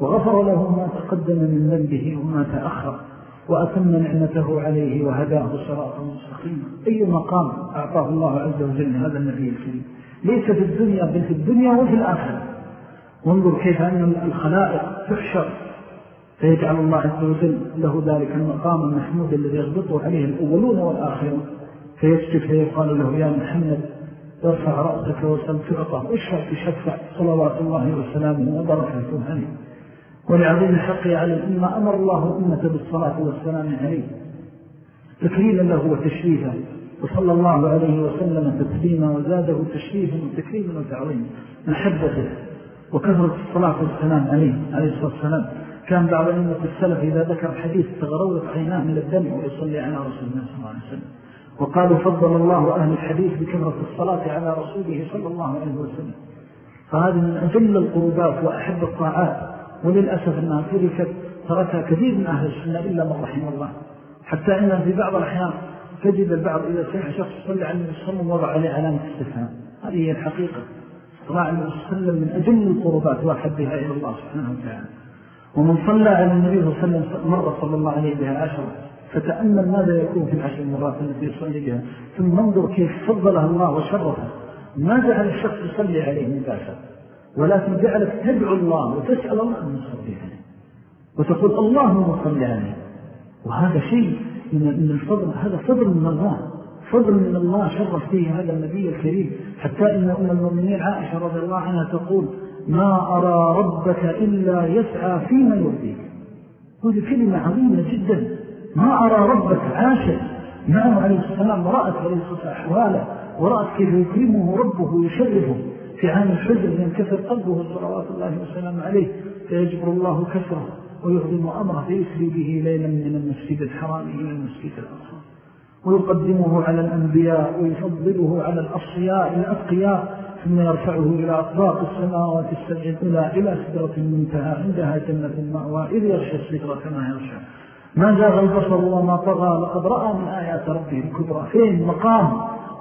وغفر له ما تقدم من ذنبه وما تأخر وأتم نعمته عليه وهداه صراطا مستقيما. أي مقام أعطاه الله عز وجل هذا النبي الكريم؟ ليس في الدنيا بل في الدنيا وفي الآخرة. وانظر كيف أن الخلائق تحشر فيجعل الله عز وجل له ذلك المقام المحمود الذي يغبطه عليه الأولون والآخرون. فيسجد فيقال له يا محمد ارفع رأسك وسل تعطى اشفع تشفع صلوات الله وسلامه وبركاته عليه. ولعظيم حقه على الأمة أمر الله الأمة بالصلاة والسلام عليه. تكريما له وتشريفا. وصلى الله عليه وسلم تسليما وزاده تشريفا وتكريما وتعظيما. محبته وكثرة الصلاة والسلام عليه عليه الصلاة والسلام. كان بعض أئمة السلف إذا ذكر حديث تغرورت عيناه من الدم ويصلي على رسول الله صلى الله عليه وسلم. وقالوا فضل الله أهل الحديث بكثرة الصلاة على رسوله صلى الله عليه وسلم. فهذه من أجل القربات وأحب الطاعات وللأسف أنها تركت تركها كثير من أهل السنة إلا من رحم الله. حتى إن في بعض الأحيان تجد البعض إذا سمع شخص صلى صلى الله وضع عليه علامة استفهام. هذه هي الحقيقة. صلى صلى الله من أجل القربات وأحبها إلى الله سبحانه وتعالى. ومن صلى على النبي صلى الله عليه وسلم مرة صلى الله عليه بها عشرة فتأمل ماذا يكون في العشر المرات التي يصلي بها ثم انظر كيف فضلها الله وشرفها ما جعل الشخص يصلي عليه مباشرة ولكن جعلك تدعو الله وتسأل الله أن يصلي عليه. وتقول اللهم صل عليه. وهذا شيء من الفضل هذا فضل من الله. فضل من الله شرف فيه هذا النبي الكريم. حتى إن أم المؤمنين عائشة رضي الله عنها تقول ما أرى ربك إلا يسعى فيما يرضيك. هذه كلمة عظيمة جدا. ما أرى ربك عاشر نعم عليه السلام ورأت عليه الصلاة أحواله ورأت كيف يكرمه ربه ويشرفه. في عام الحزن ينكسر قلبه صلوات الله وسلام عليه فيجبر الله كسره ويهضم أمره فيسري به ليلا من المسجد الحرام إلى المسجد الأقصى. ويقدمه على الأنبياء ويفضله على الأصياء الأتقياء ثم يرفعه إلى أطباق السماوات السبع إلى سدرة المنتهى عندها جنة المأوى إذ يرشى السدرة كما يرشى ما زاغ البصر وما طغى لقد رأى من آيات ربه الكبرى. فين مقام.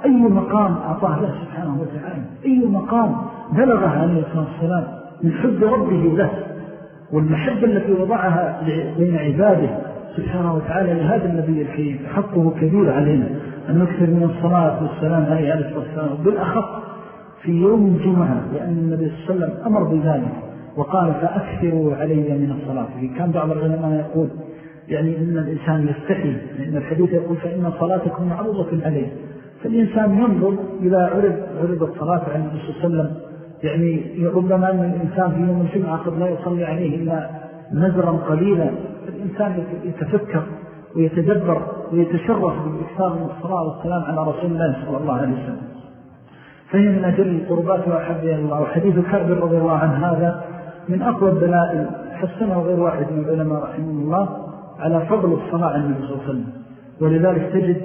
أي مقام أعطاه له سبحانه وتعالى؟ أي مقام بلغه عليه الصلاة والسلام من حب ربه له؟ والمحبة التي وضعها بين عباده سبحانه وتعالى لهذا النبي الكريم حقه كبير علينا. أن نكثر من الصلاة والسلام عليه عليه الصلاة والسلام. بالأخص في يوم الجمعة لأن النبي صلى الله عليه وسلم أمر بذلك. وقال فأكثروا علي من الصلاة. كان بعض العلماء يقول يعني إن الإنسان يستحي لأن الحديث يقول فإن صلاتكم معروضة عليه. فالإنسان ينظر إذا عرض, عرض الصلاة عن النبي صلى الله عليه وسلم. يعني ربما أن الإنسان في يوم الجمعة قد لا يصلي عليه إلا نزرا قليلا. الإنسان يتفكر ويتدبر ويتشرف بالإكثار من الصلاة والسلام على رسول الله صلى الله عليه وسلم. فهي من أجل القربات وأحبها الله. وحديث كعب رضي الله عنه هذا من أقوى الدلائل. حسنه غير واحد من العلماء رحمه الله. على فضل الصلاة عن النبي صلى الله عليه وسلم. ولذلك تجد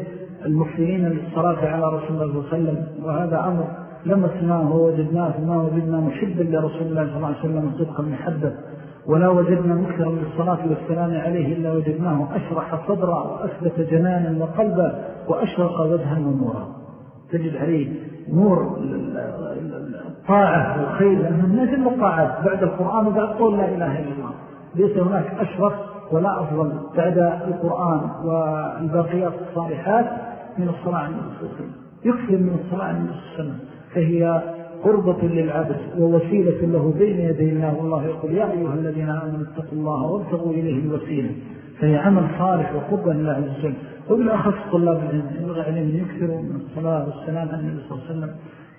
المحسنين للصلاة على رسول الله صلى الله عليه وسلم وهذا أمر لما سماه ووجدناه فما وجدنا محبا لرسول الله صلى الله عليه وسلم صدقا محبا. ولا وجدنا مكثرا للصلاة والسلام عليه إلا وجدناه أشرح صدرا وأثبت جنانا وقلبا وأشرق وجها ونورا. تجد عليه نور الطاعة والخير لأنه من أجل الطاعات بعد القرآن وبعد قول لا إله إلا الله. ليس هناك أشرف ولا أفضل بعد القرآن والباقيات الصالحات من الصلاة عن النبي يكثر من الصلاة عن النبي فهي قربة للعبد ووسيلة له بين يدي الله. والله يقول يا أيها الذين آمنوا اتقوا الله وابتغوا إليه الوسيلة. فهي عمل صالح وقربة لله عز وجل. وبالأخص طلاب العلم ينبغي عليهم يكثروا من الصلاة والسلام على النبي صلى الله عليه وسلم.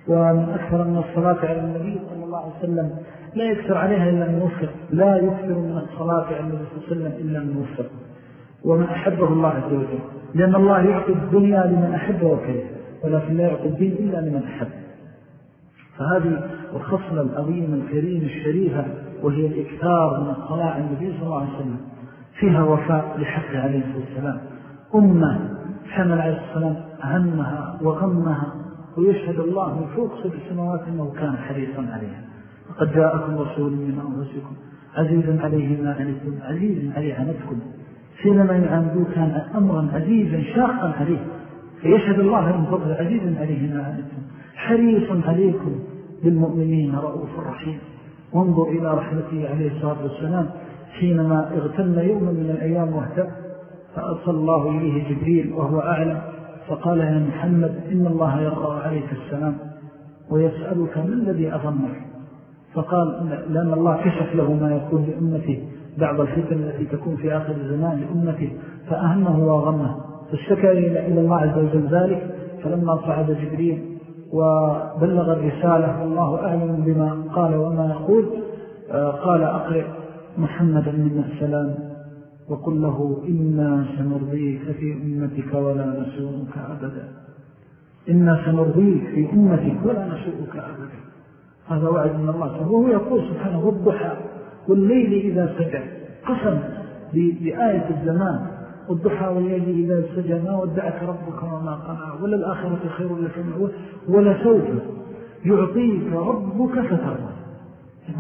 ومن أكثر من الصلاة على النبي صلى الله عليه وسلم. لا يكثر عليها إلا من وفق لا يكثر من الصلاة على النبي صلى الله عليه وسلم إلا من وفق. ومن أحبه الله عز وجل لأن الله يعطي الدنيا لمن أحبه وكره ولكن لا يعطي الدين إلا لمن أحب فهذه الخصلة العظيمة الكريمة الشريفة وهي الإكثار من الصلاة على النبي صلى الله عليه وسلم فيها وفاء لحق عليه الصلاة والسلام. أمة حمل عليه السلام همها وغمها ويشهد الله من فوق سبع سماوات أنه كان حريصا عليها. وقد جاءكم رسول من أنفسكم عزيز عليه ما عنتم عزيز عليه عنتكم. حينما يعاملوه كان أمرا عزيزا شاقا عليه. فيشهد الله من فضل عزيز عليه ما عنتم. حريص عليكم بالمؤمنين رؤوف رحيم. وانظر إلى رحمته عليه الصلاة والسلام حينما اغتن يوما من الأيام واهتم فأرسل الله إليه جبريل وهو أعلم. فقال يا محمد إن الله يقرأ عليك السلام ويسألك ما الذي أظنك. فقال لأن الله كشف له ما يكون لأمته بعض الفتن التي تكون في آخر الزمان لأمته فأهمه وغمه. فاشتكى إلى الله عز وجل ذلك فلما صعد جبريل وبلغ الرسالة والله أعلم بما قال وما يقول آه، قال أقرئ محمدا من السلام وقل له إنا سنرضيك في أمتك ولا نسوءك أبدا. إنا سنرضيك في أمتك ولا نسوءك أبدا. هذا وعد من الله وهو يقول سبحانه والضحى والليل إذا سجع قسم بآية الزمان. والضحى والليل إذا سجى. ما ودعك ربك وما قنع ولا الآخرة خير لك ولا سوف يعطيك ربك فترضى.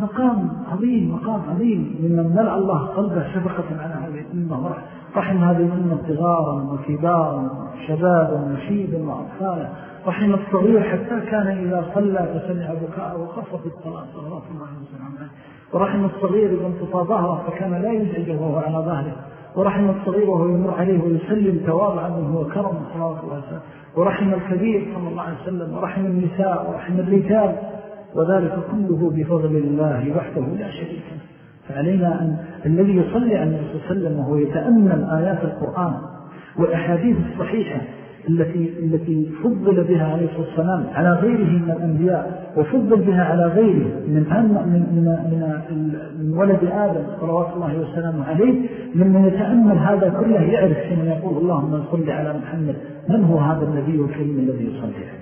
مقام عظيم مقام عظيم. ممن ملأ الله قلبه شفقة على هذه الأمة رحم هذه الأمة صغارا وكبارا شبابا وشيبا وأطفالا. رحم الصغير حتى كان إذا صلى فسمع بكاء وخفف الصلاة صلوات الله وسلم ورحم الصغير إذا انتصى ظهره فكان لا يزعجه وهو على ظهره. ورحم الصغير وهو يمر عليه ويسلم تواضعا وهو كرم صلوات الله وسلم ورحم الكبير صلى الله عليه وسلم ورحم النساء ورحم الرجال. وذلك كله بفضل الله وحده لا شريك له. فعلينا أن الذي يصلي عن النبي صلى الله عليه وسلم وهو يتأمل آيات القرآن والأحاديث الصحيحة التي التي فضل بها عليه الصلاة والسلام على غيره من الأنبياء وفضل بها على غيره من من من من ولد آدم صلوات الله وسلامه عليه ممن يتأمل هذا كله يعرف حين يقول اللهم صل على محمد من هو هذا النبي الكريم الذي يصلي عليه.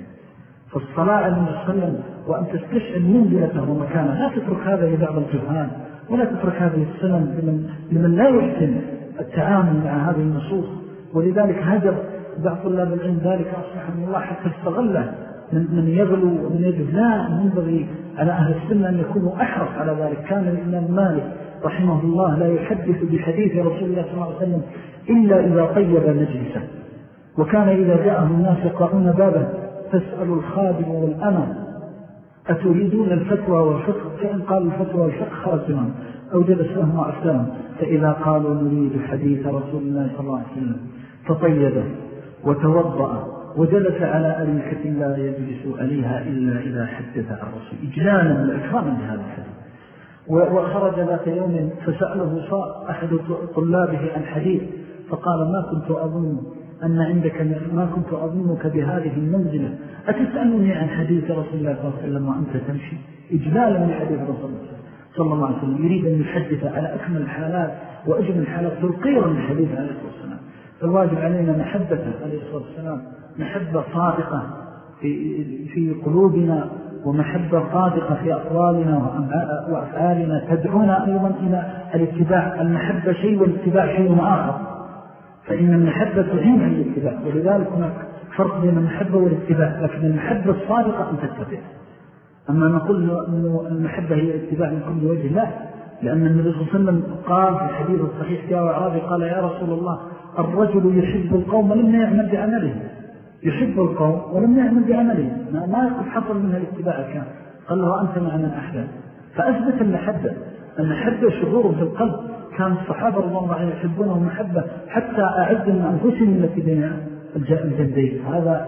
فالصلاة على النبي صلى الله عليه وسلم وأن تستشعر منزلته ومكانه لا تترك هذا لبعض الجهان ولا تترك هذه السنن لمن, لمن لا يحسن التعامل مع هذه النصوص. ولذلك هجر بعض طلاب العلم ذلك أصبح من الله حتى استغله من, من يغلو ومن يجب لا منبغي على أهل السنة أن يكونوا أحرص على ذلك. كان الإمام مالك رحمه الله لا يحدث بحديث رسول الله صلى الله عليه وسلم إلا إذا طيب مجلسه. وكان إذا جاءه الناس يقرؤون بابه تسأل الخادم والأمن أتريدون الفتوى والفقه؟ فإن قال الفتوى والفقه منهم أو جلس لهم وأفتهم فإذا قالوا نريد حديث رسول الله صلى الله عليه وسلم تطيبه وتوضأ وجلس على أريكة لا يجلس عليها إلا إذا حدث عن رسول. إجلالا وإكراما لهذا الحديث. وخرج ذات يوم فسأله أحد طلابه عن حديث فقال ما كنت أظن أن عندك ما كنت أظنك بهذه المنزلة. أتسألني عن حديث رسول الله صلى الله عليه وسلم وأنت تمشي؟ إجلالا من حديث رسول الله صلى الله عليه وسلم. يريد أن يحدث على أكمل الحالات وأجمل الحالات تلقير من حديث عليه الصلاة فالواجب علينا محبة عليه الصلاة والسلام محبة صادقة في, في قلوبنا ومحبة صادقة في أقوالنا وأفعالنا تدعونا أيضا إلى الاتباع. المحبة شيء والاتباع شيء آخر. فإن المحبة تعين عن الاتباع ولذلك هناك فرق بين المحبة والاتباع لكن المحبة الصادقة أن تتبع. أما نقول أن المحبة هي الاتباع من كل وجه لا لأن النبي صلى الله عليه وسلم قال في الحديث الصحيح جاء وعرابي قال يا رسول الله الرجل يحب القوم لم يعمل بعمله يحب القوم ولم يعمل بعمله ما يقول حصل منها الاتباع كان. قال له أنت مع من أحلى فأثبت المحبة. المحبة شعور في القلب. كان الصحابة رضي الله يحبونه محبة حتى أعد من أنفسهم التي بين الجندين هذا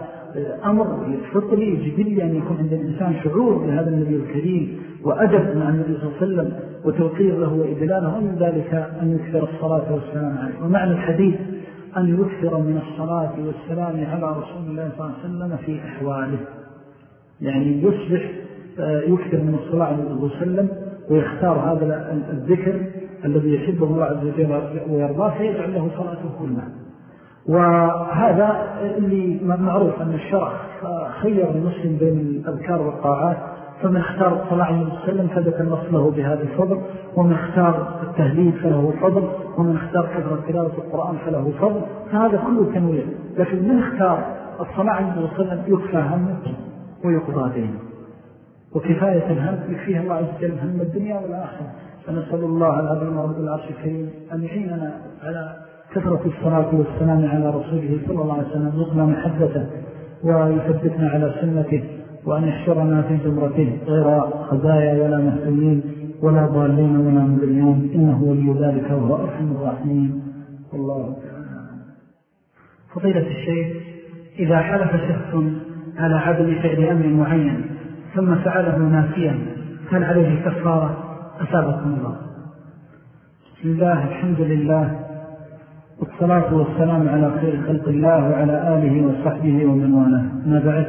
أمر فطري جبلي أن يكون عند الإنسان شعور بهذا النبي الكريم وأدب مع النبي صلى الله عليه وسلم وتوقير له وإدلاله ومن ذلك أن يكثر الصلاة والسلام عليه. ومعنى الحديث أن يكثر من الصلاة والسلام على رسول الله صلى الله عليه وسلم في أحواله. يعني يصبح آه، يكثر من الصلاة عليه وسلم ويختار هذا الذكر الذي يحبه الله عز وجل ويرضاه فيجعل له صلاته كلها. وهذا اللي معروف أن الشرع خير المسلم بين الأذكار والطاعات فمن اختار الصلاة عليه وسلم فذك النص له بهذا الفضل ومن اختار التهليل فله فضل ومن اختار كثرة تلاوة القرآن فله فضل فهذا كله تنوير لكن من اختار الصلاة عليه وسلم يكفى همه ويقضى دينه. وكفاية الهم يكفيه الله عز وجل هم الدنيا والآخرة. فنسأل الله العظيم رب العرش الكريم أن يعيننا على كثرة الصلاة والسلام على رسوله صلى الله عليه وسلم يطلع محبته ويثبتنا على سنته وأن يحشرنا في زمرته غير خزايا ولا مهتمين ولا ضالين ولا مدريون إنه ولي ذلك وهو أرحم الراحمين. والله فضيلة الشيخ إذا حلف شخص على عدم فعل أمر معين ثم فعله ناسيا هل عليه كفارة؟ أسابقكم الله. بسم الله الحمد لله. والصلاة والسلام على خير خلق الله وعلى آله وصحبه ومن والاه. ما بعد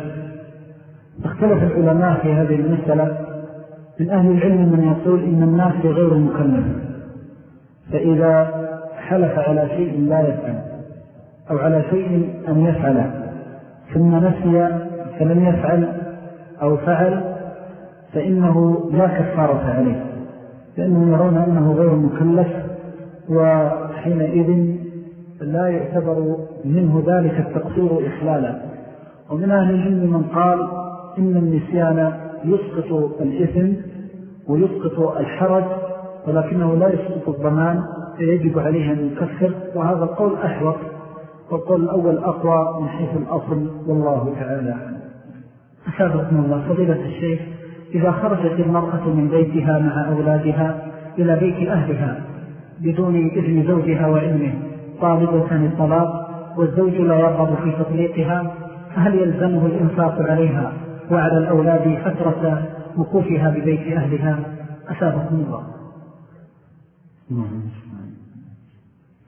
اختلف العلماء في هذه المسألة. من أهل العلم من يقول إن الناس غير مكلف. فإذا حلف على شيء لا يفعل أو على شيء أن يفعله ثم نسي فلم يفعل أو فعل فإنه لا كفارة عليه. لأنهم يرون أنه غير مكلف وحينئذ لا يعتبر منه ذلك التقصير إخلالا. ومن أهل العلم من قال إن النسيان يسقط الإثم ويسقط الحرج ولكنه لا يسقط الضمان فيجب عليه أن يكفر. وهذا القول أحوط والقول الأول أقوى من حيث الأصل والله تعالى أسابقنا الله فضيلة الشيخ إذا خرجت المرأة من بيتها مع أولادها إلى بيت أهلها بدون إذن زوجها وعلمه طالبة الطلاق والزوج لا يرغب في تطليقها فهل يلزمه الإنفاق عليها وعلى الأولاد فترة وقوفها ببيت أهلها؟ أسابقكم الله.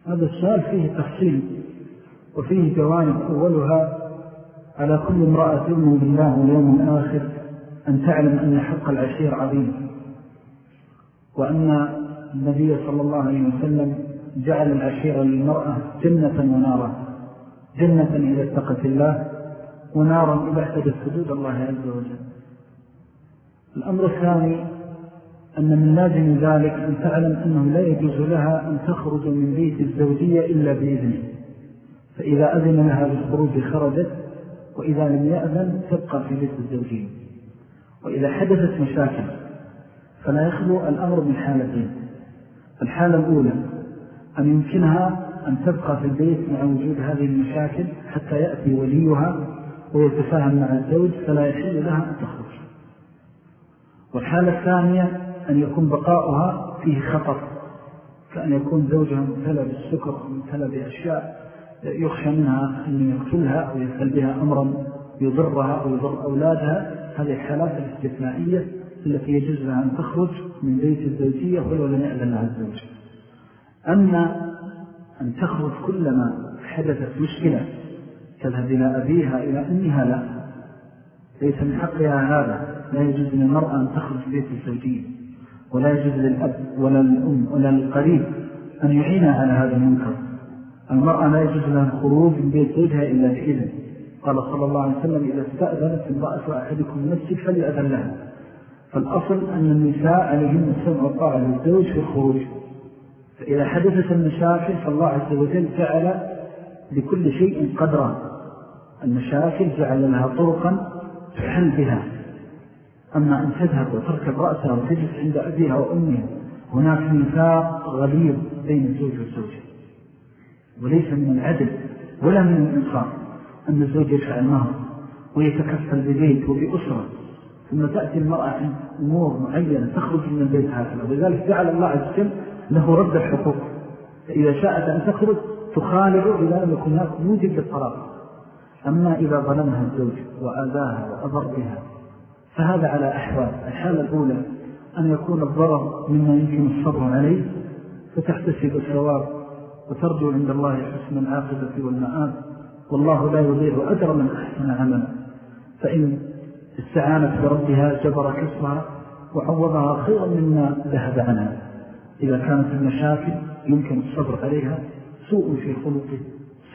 هذا السؤال فيه تفصيل وفيه جوانب. أولها على كل امرأة تؤمن بالله واليوم الآخر أن تعلم أن حق العشير عظيم وأن النبي صلى الله عليه وسلم جعل العشير للمرأة جنة ونارا. جنة إذا اتقت الله ونارا إذا احتدت حدود الله عز وجل. الأمر الثاني أن من لازم ذلك أن تعلم أنه لا يجوز لها أن تخرج من بيت الزوجية إلا بإذنه. فإذا أذن لها بالخروج خرجت وإذا لم يأذن تبقى في بيت الزوجية. وإذا حدثت مشاكل فلا يخلو الأمر من حالتين. الحالة الأولى أن يمكنها أن تبقى في البيت مع وجود هذه المشاكل حتى يأتي وليها ويتفاهم مع الزوج فلا يحل لها أن تخرج. والحالة الثانية أن يكون بقاؤها فيه خطر كأن يكون زوجها ممتلى بالسكر ممتلى بأشياء يخشى منها أن يقتلها أو يفعل بها أمرا يضرها أو يضر أولادها. هذه الحالات الاستثنائية التي يجوز لها أن تخرج من بيت الزوجية ولو لم يأذن لها الزوج. أما أن تخرج كلما حدثت مشكلة تذهب إلى أبيها إلى أمها لا. ليس من حقها هذا. لا يجوز للمرأة أن تخرج بيت الزوجية ولا يجوز للأب ولا للأم ولا للقريب أن يعينها على هذا المنكر. المرأة لا يجوز لها الخروج من بيت زوجها إلا بإذن. قال صلى الله عليه وسلم إذا استأذنت امرأة أحدكم المسجد فليأذن لها. فالأصل أن النساء عليهن السمع والطاعة للزوج في الخروج. فإذا حدثت المشاكل فالله عز وجل جعل لكل شيء قدرا. المشاكل جعل لها طرقا تحل بها. أما أن تذهب وتركب رأسها وتجلس عند أبيها وأمها هناك نفاق غليظ بين الزوج والزوجة. وليس من العدل ولا من الإنصار أن الزوج يدفع المهر ويتكفل ببيت وبأسرة ثم تأتي المرأة عند أمور معينة تخرج من البيت هكذا. ولذلك جعل الله عز وجل له رد الحقوق. فإذا شاءت أن تخرج تخالع إذا لم يكن هناك موجب للطلاق أما إذا ظلمها الزوج وآذاها وأضر بها فهذا على أحوال. الحالة الأولى أن يكون الضرر مما يمكن الصبر عليه فتحتسب الثواب وترجو عند الله حسن العاقبة والمآب. والله لا يضيع أجر من أحسن عملا. فإن استعانت بربها جبر كسرها وعوضها خيرا مما ذهب عنها. إذا كانت المشاكل يمكن الصبر عليها سوء في خلقه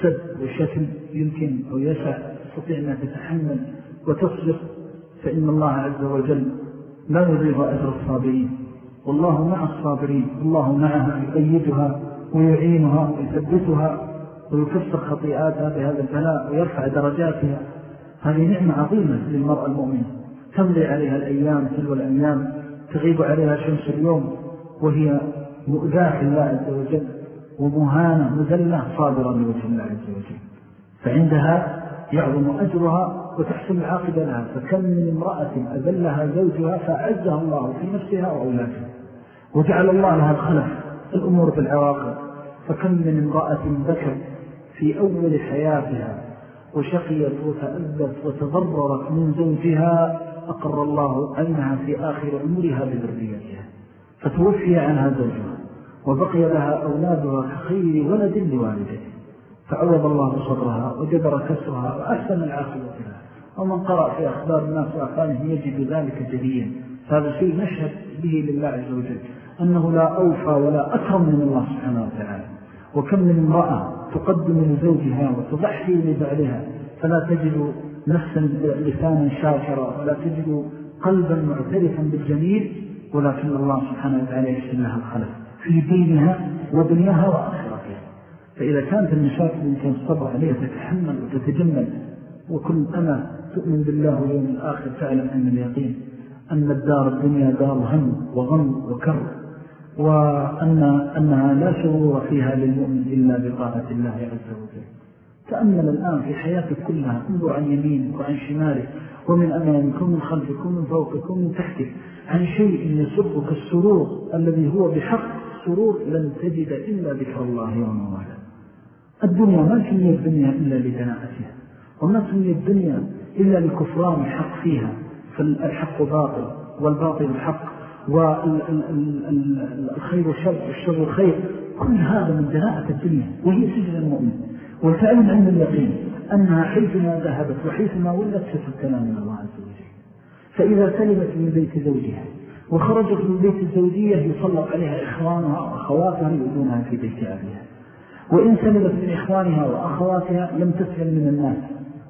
سد وشتم يمكن أو يسع تستطيع أنها تتحمل وتصبر. فإن الله عز وجل لا يضيع أجر الصابرين. والله مع الصابرين الله معها يقيدها ويعينها ويثبتها ويكسر خطيئاتها بهذا البلاء ويرفع درجاتها. هذه نعمة عظيمة للمرأة المؤمنة. تمضي عليها الأيام تلو الأيام تغيب عليها شمس اليوم. وهي مؤذاة الله عز وجل ومهانة مذلة صابرة لوجه الله عز وجل. فعندها يعظم أجرها وتحسن العاقبة لها. فكم من امرأة أذلها زوجها فأعزها الله في نفسها وأولادها وجعل الله لها الخلف الأمور بالعواقب فكم من امرأة ذكر في أول حياتها وشقيت وتأذت وتضررت من زوجها أقر الله عينها في آخر عمرها بذريتها. فتوفي عنها زوجها وبقي لها أولادها كخير ولد لوالدته فعوض الله صبرها وجبر كسرها وأحسن العاقبة لها. ومن قرأ في أخبار الناس وأخبارهم يجد ذلك جديا. هذا شيء نشهد به لله عز وجل أنه لا أوفى ولا أكرم من الله سبحانه وتعالى. وكم من امرأة تقدم لزوجها وتضحي لبعلها فلا تجد نفسا لسانا شاكرا ولا تجد قلبا معترفا بالجميل ولكن الله سبحانه وتعالى يحسن لها الخلف في دينها ودنياها وآخرتها. فإذا كانت المشاكل يمكن الصبر عليها تتحمل وتتجمل وكل أنا تؤمن بالله واليوم الآخر تعلم أن اليقين أن الدار الدنيا دار هم وغم وكر وأن أنها لا شرور فيها للمؤمن إلا بطاعة الله عز وجل. تأمل الآن في حياتك كلها انظر عن يمينك وعن شمالك ومن أمامك ومن خلفك ومن فوقك ومن تحتك عن شيء يسرك السرور الذي هو بحق سرور لن تجد إلا ذكر الله يوم وعلا الدنيا ما تنمي الدنيا إلا لدناءتها وما تنمي الدنيا إلا لكفران الحق فيها. فالحق باطل والباطل حق والخير شر والشر خير. كل هذا من دناءة الدنيا وهي سجن المؤمن. وتعلم عن اليقين أنها حيثما ذهبت وحيثما ولت ستبتلى من الله عز وجل. فإذا سلمت من بيت زوجها وخرجت من بيت الزوجية يصلق عليها إخوانها وأخواتها يؤذونها في بيت أبيها. وإن سلمت من إخوانها وأخواتها لم تسلم من الناس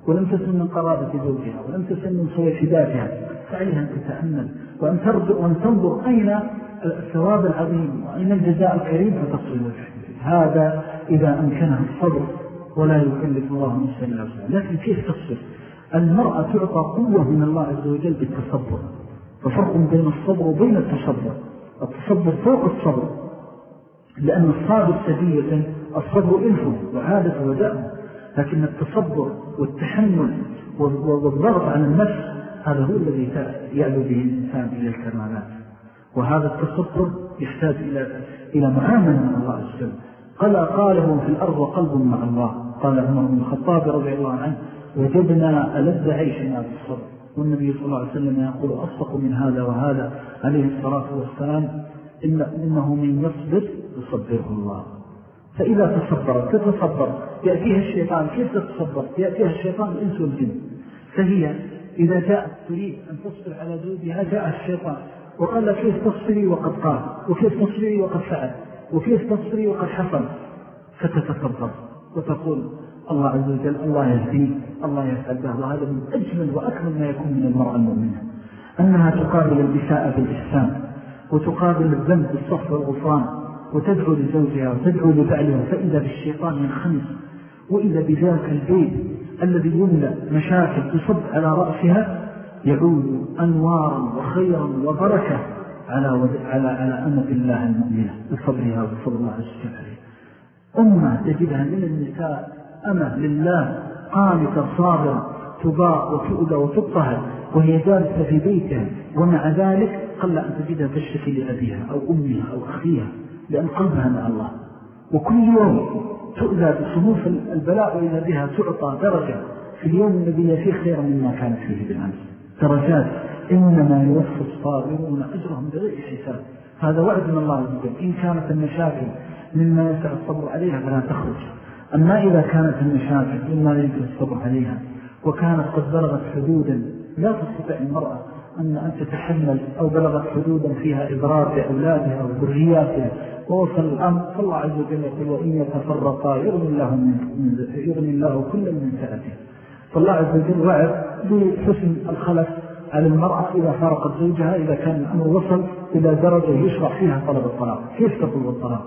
ولم تسلم من قرابة زوجها ولم تسلم من صويحداتها فعليها أن تتأمل وأن, وأن تنظر أين الثواب العظيم وأين الجزاء الكريم فتصل هذا إذا أمكنها الصبر ولا يكلف الله من سنة لكن كيف تصبر المرأة تعطى قوة من الله عز وجل بالتصبر. ففرق بين الصبر وبين التصبر. التصبر فوق الصبر. لأن الصابر سبية الصبر إلفه وعادة وداءه لكن التصبر والتحمل والضغط عن النفس هذا هو الذي يألو به الإنسان إلى الكمالات. وهذا التصبر يحتاج إلى إلى معاملة مع الله عز وجل. قال قاله في الأرض وقلب مع الله. قال عمر بن الخطاب رضي الله عنه وجدنا ألد عيشنا بالصبر والنبي صلى الله عليه وسلم يقول أصدق من هذا وهذا. عليه الصلاة والسلام إن إنه من يصبر يصبره الله. فإذا تصبرت تتصبر. يأتيها الشيطان كيف تتصبر؟ يأتيها الشيطان الإنس والجن. فهي إذا جاءت تريد أن تصبر على زوجها جاء الشيطان وقال كيف تصبري وقد قال؟ وكيف تصبري وقد فعل؟ وكيف تصبري وقد حصل فتتصبر وتقول الله عز وجل الله يهديه الله يفعل وهذا من أجمل وأكمل ما يكون من المرأة المؤمنة. أنها تقابل الإساءة بالإحسان وتقابل الذنب بالصف والغفران وتدعو لزوجها وتدعو لبعلها فإذا بالشيطان ينخمس وإذا بذلك البيت الذي يملأ مشاكل تصب على رأسها يعود أنوارا وخيرا وبركة على, على, على أمة الله المؤمنة. بفضلها وبفضل الله عز وجل أمة تجدها من النساء أمة لله قامة صابرة تباع وتؤذى وتطهر وهي جالسة في بيتها. ومع ذلك قل أن تجدها تشتكي لأبيها أو أمها أو أخيها لأن قلبها مع الله. وكل يوم تؤذى بصنوف البلاء وإذا بها تعطى درجة. في اليوم الذي فيه خيرا مما كانت فيه بالأمس. درجات. إنما يوفى الصابرون أجرهم بغير حساب. هذا وعد من الله عز وجل. إن كانت المشاكل مما يسع الصبر عليها فلا تخرج. أما إذا كانت المشاكل مما يمكن الصبر عليها وكانت قد بلغت حدودا لا تستطيع المرأة أن أن تتحمل أو بلغت حدودا فيها إضرار بأولادها وذرياتها ووصل الأمر فالله عز وجل يقول وإن يتفرقا يغني الله, من يغني الله كل من سأته فالله عز وجل وعد بحسن الخلف على المرأة إذا فارقت زوجها إذا كان الأمر وصل إلى درجة يشرع فيها طلب الطلاق كيف تطلب الطلاق؟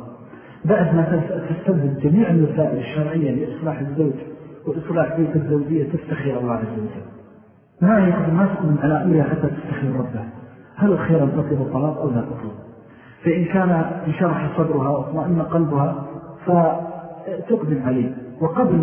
بعد ما تستبدل جميع الوسائل الشرعية لإصلاح الزوج وإصلاح بيت الزوجية تستخير الله عز وجل. ما ما تقدم على أمرها حتى تستخير ربها؟ هل الخير أن تطلب الطلاق أو لا تطلب؟ فإن كان انشرح صدرها وأطمئن قلبها فتقدم عليه. وقبل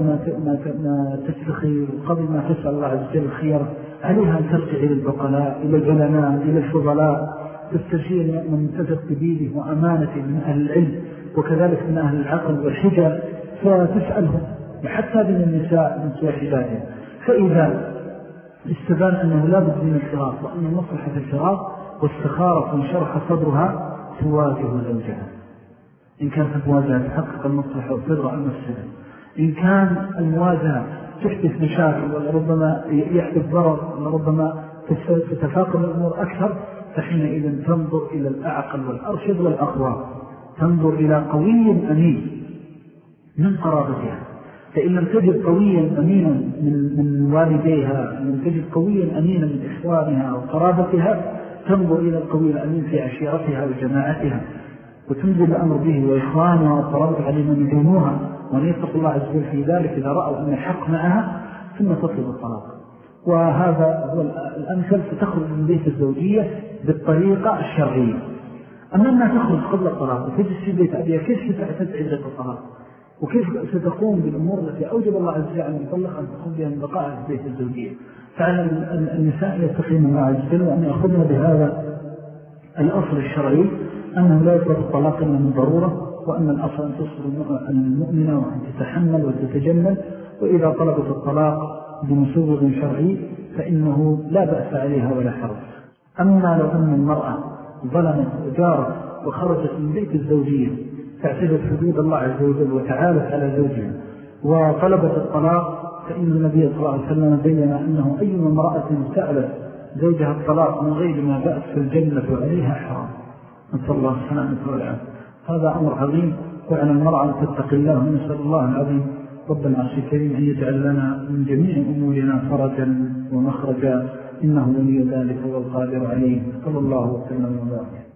ما تستخير وقبل ما تسأل الله عز وجل الخير عليها أن ترجع إلى البقلاء إلى العلماء إلى الفضلاء تستشير من تثق بدينه وأمانته من أهل العلم وكذلك من أهل العقل والحجة فتسألهم. حتى من النساء من سوى عبادهم. فإذا استبان أنه لا بد من الفراق وأن المصلحة في الفراق واستخارة وانشرح صدرها تواجه زوجها إن كانت المواجهة تحقق المصلحة وتدرع المفسدة إن كان المواجهة تحدث مشاكل وربما يحدث ضرر وربما تتفاقم الأمور أكثر فحينئذ تنظر إلى الأعقل والأرشد والأقوى. تنظر إلى قوي أمين من قرابتها. فإن لم تجد قويا أمينا من, من والديها من تجد قويا أمينا من إخوانها وقرابتها تنظر إلى القوي الأمين في عشيرتها وجماعتها. وتنزل الأمر به وإخوانها وقرابت عليهم من يدينوها وأن الله عز وجل في ذلك إذا رأوا أن الحق معها ثم تطلب الطلاق. وهذا هو الأمثل ستخرج من بيت الزوجية بالطريقة الشرعية. أما أنها تخرج قبل الطلاق وتجلس في بيت أبيها كيف ستعتد الطلاق وكيف ستقوم بالأمور التي أوجب الله عز وجل أن يطلق أن تقوم بها من بقاء في بيت الزوجية؟ فعلى النساء يتقين الله عز وجل وأن يأخذنا بهذا الأصل الشرعي. أنه لا يطلق الطلاق إلا من ضرورة وأن الأصل أن تصل المؤمنة وأن تتحمل وتتجمل وإذا طلبت الطلاق بمسوغ شرعي فإنه لا بأس عليها ولا حرج. أما لو أن المرأة ظلمت وجارت وخرجت من بيت الزوجية تعتبر حدود الله عز وجل وتعالت على زوجها وطلبت الطلاق فإن النبي صلى الله عليه وسلم بين أنه أي امرأة سألت زوجها الطلاق من غير ما بأس في الجنة وعليها حرام. نسأل الله السلامة والعافية. هذا أمر عظيم وعلى المرأة أن تتقي الله ونسأل الله العظيم رب العرش الكريم أن يجعل لنا من جميع أمورنا فرجا ومخرجا. إنه ولي ذلك والقادر عليه. صلى الله وسلم وبارك.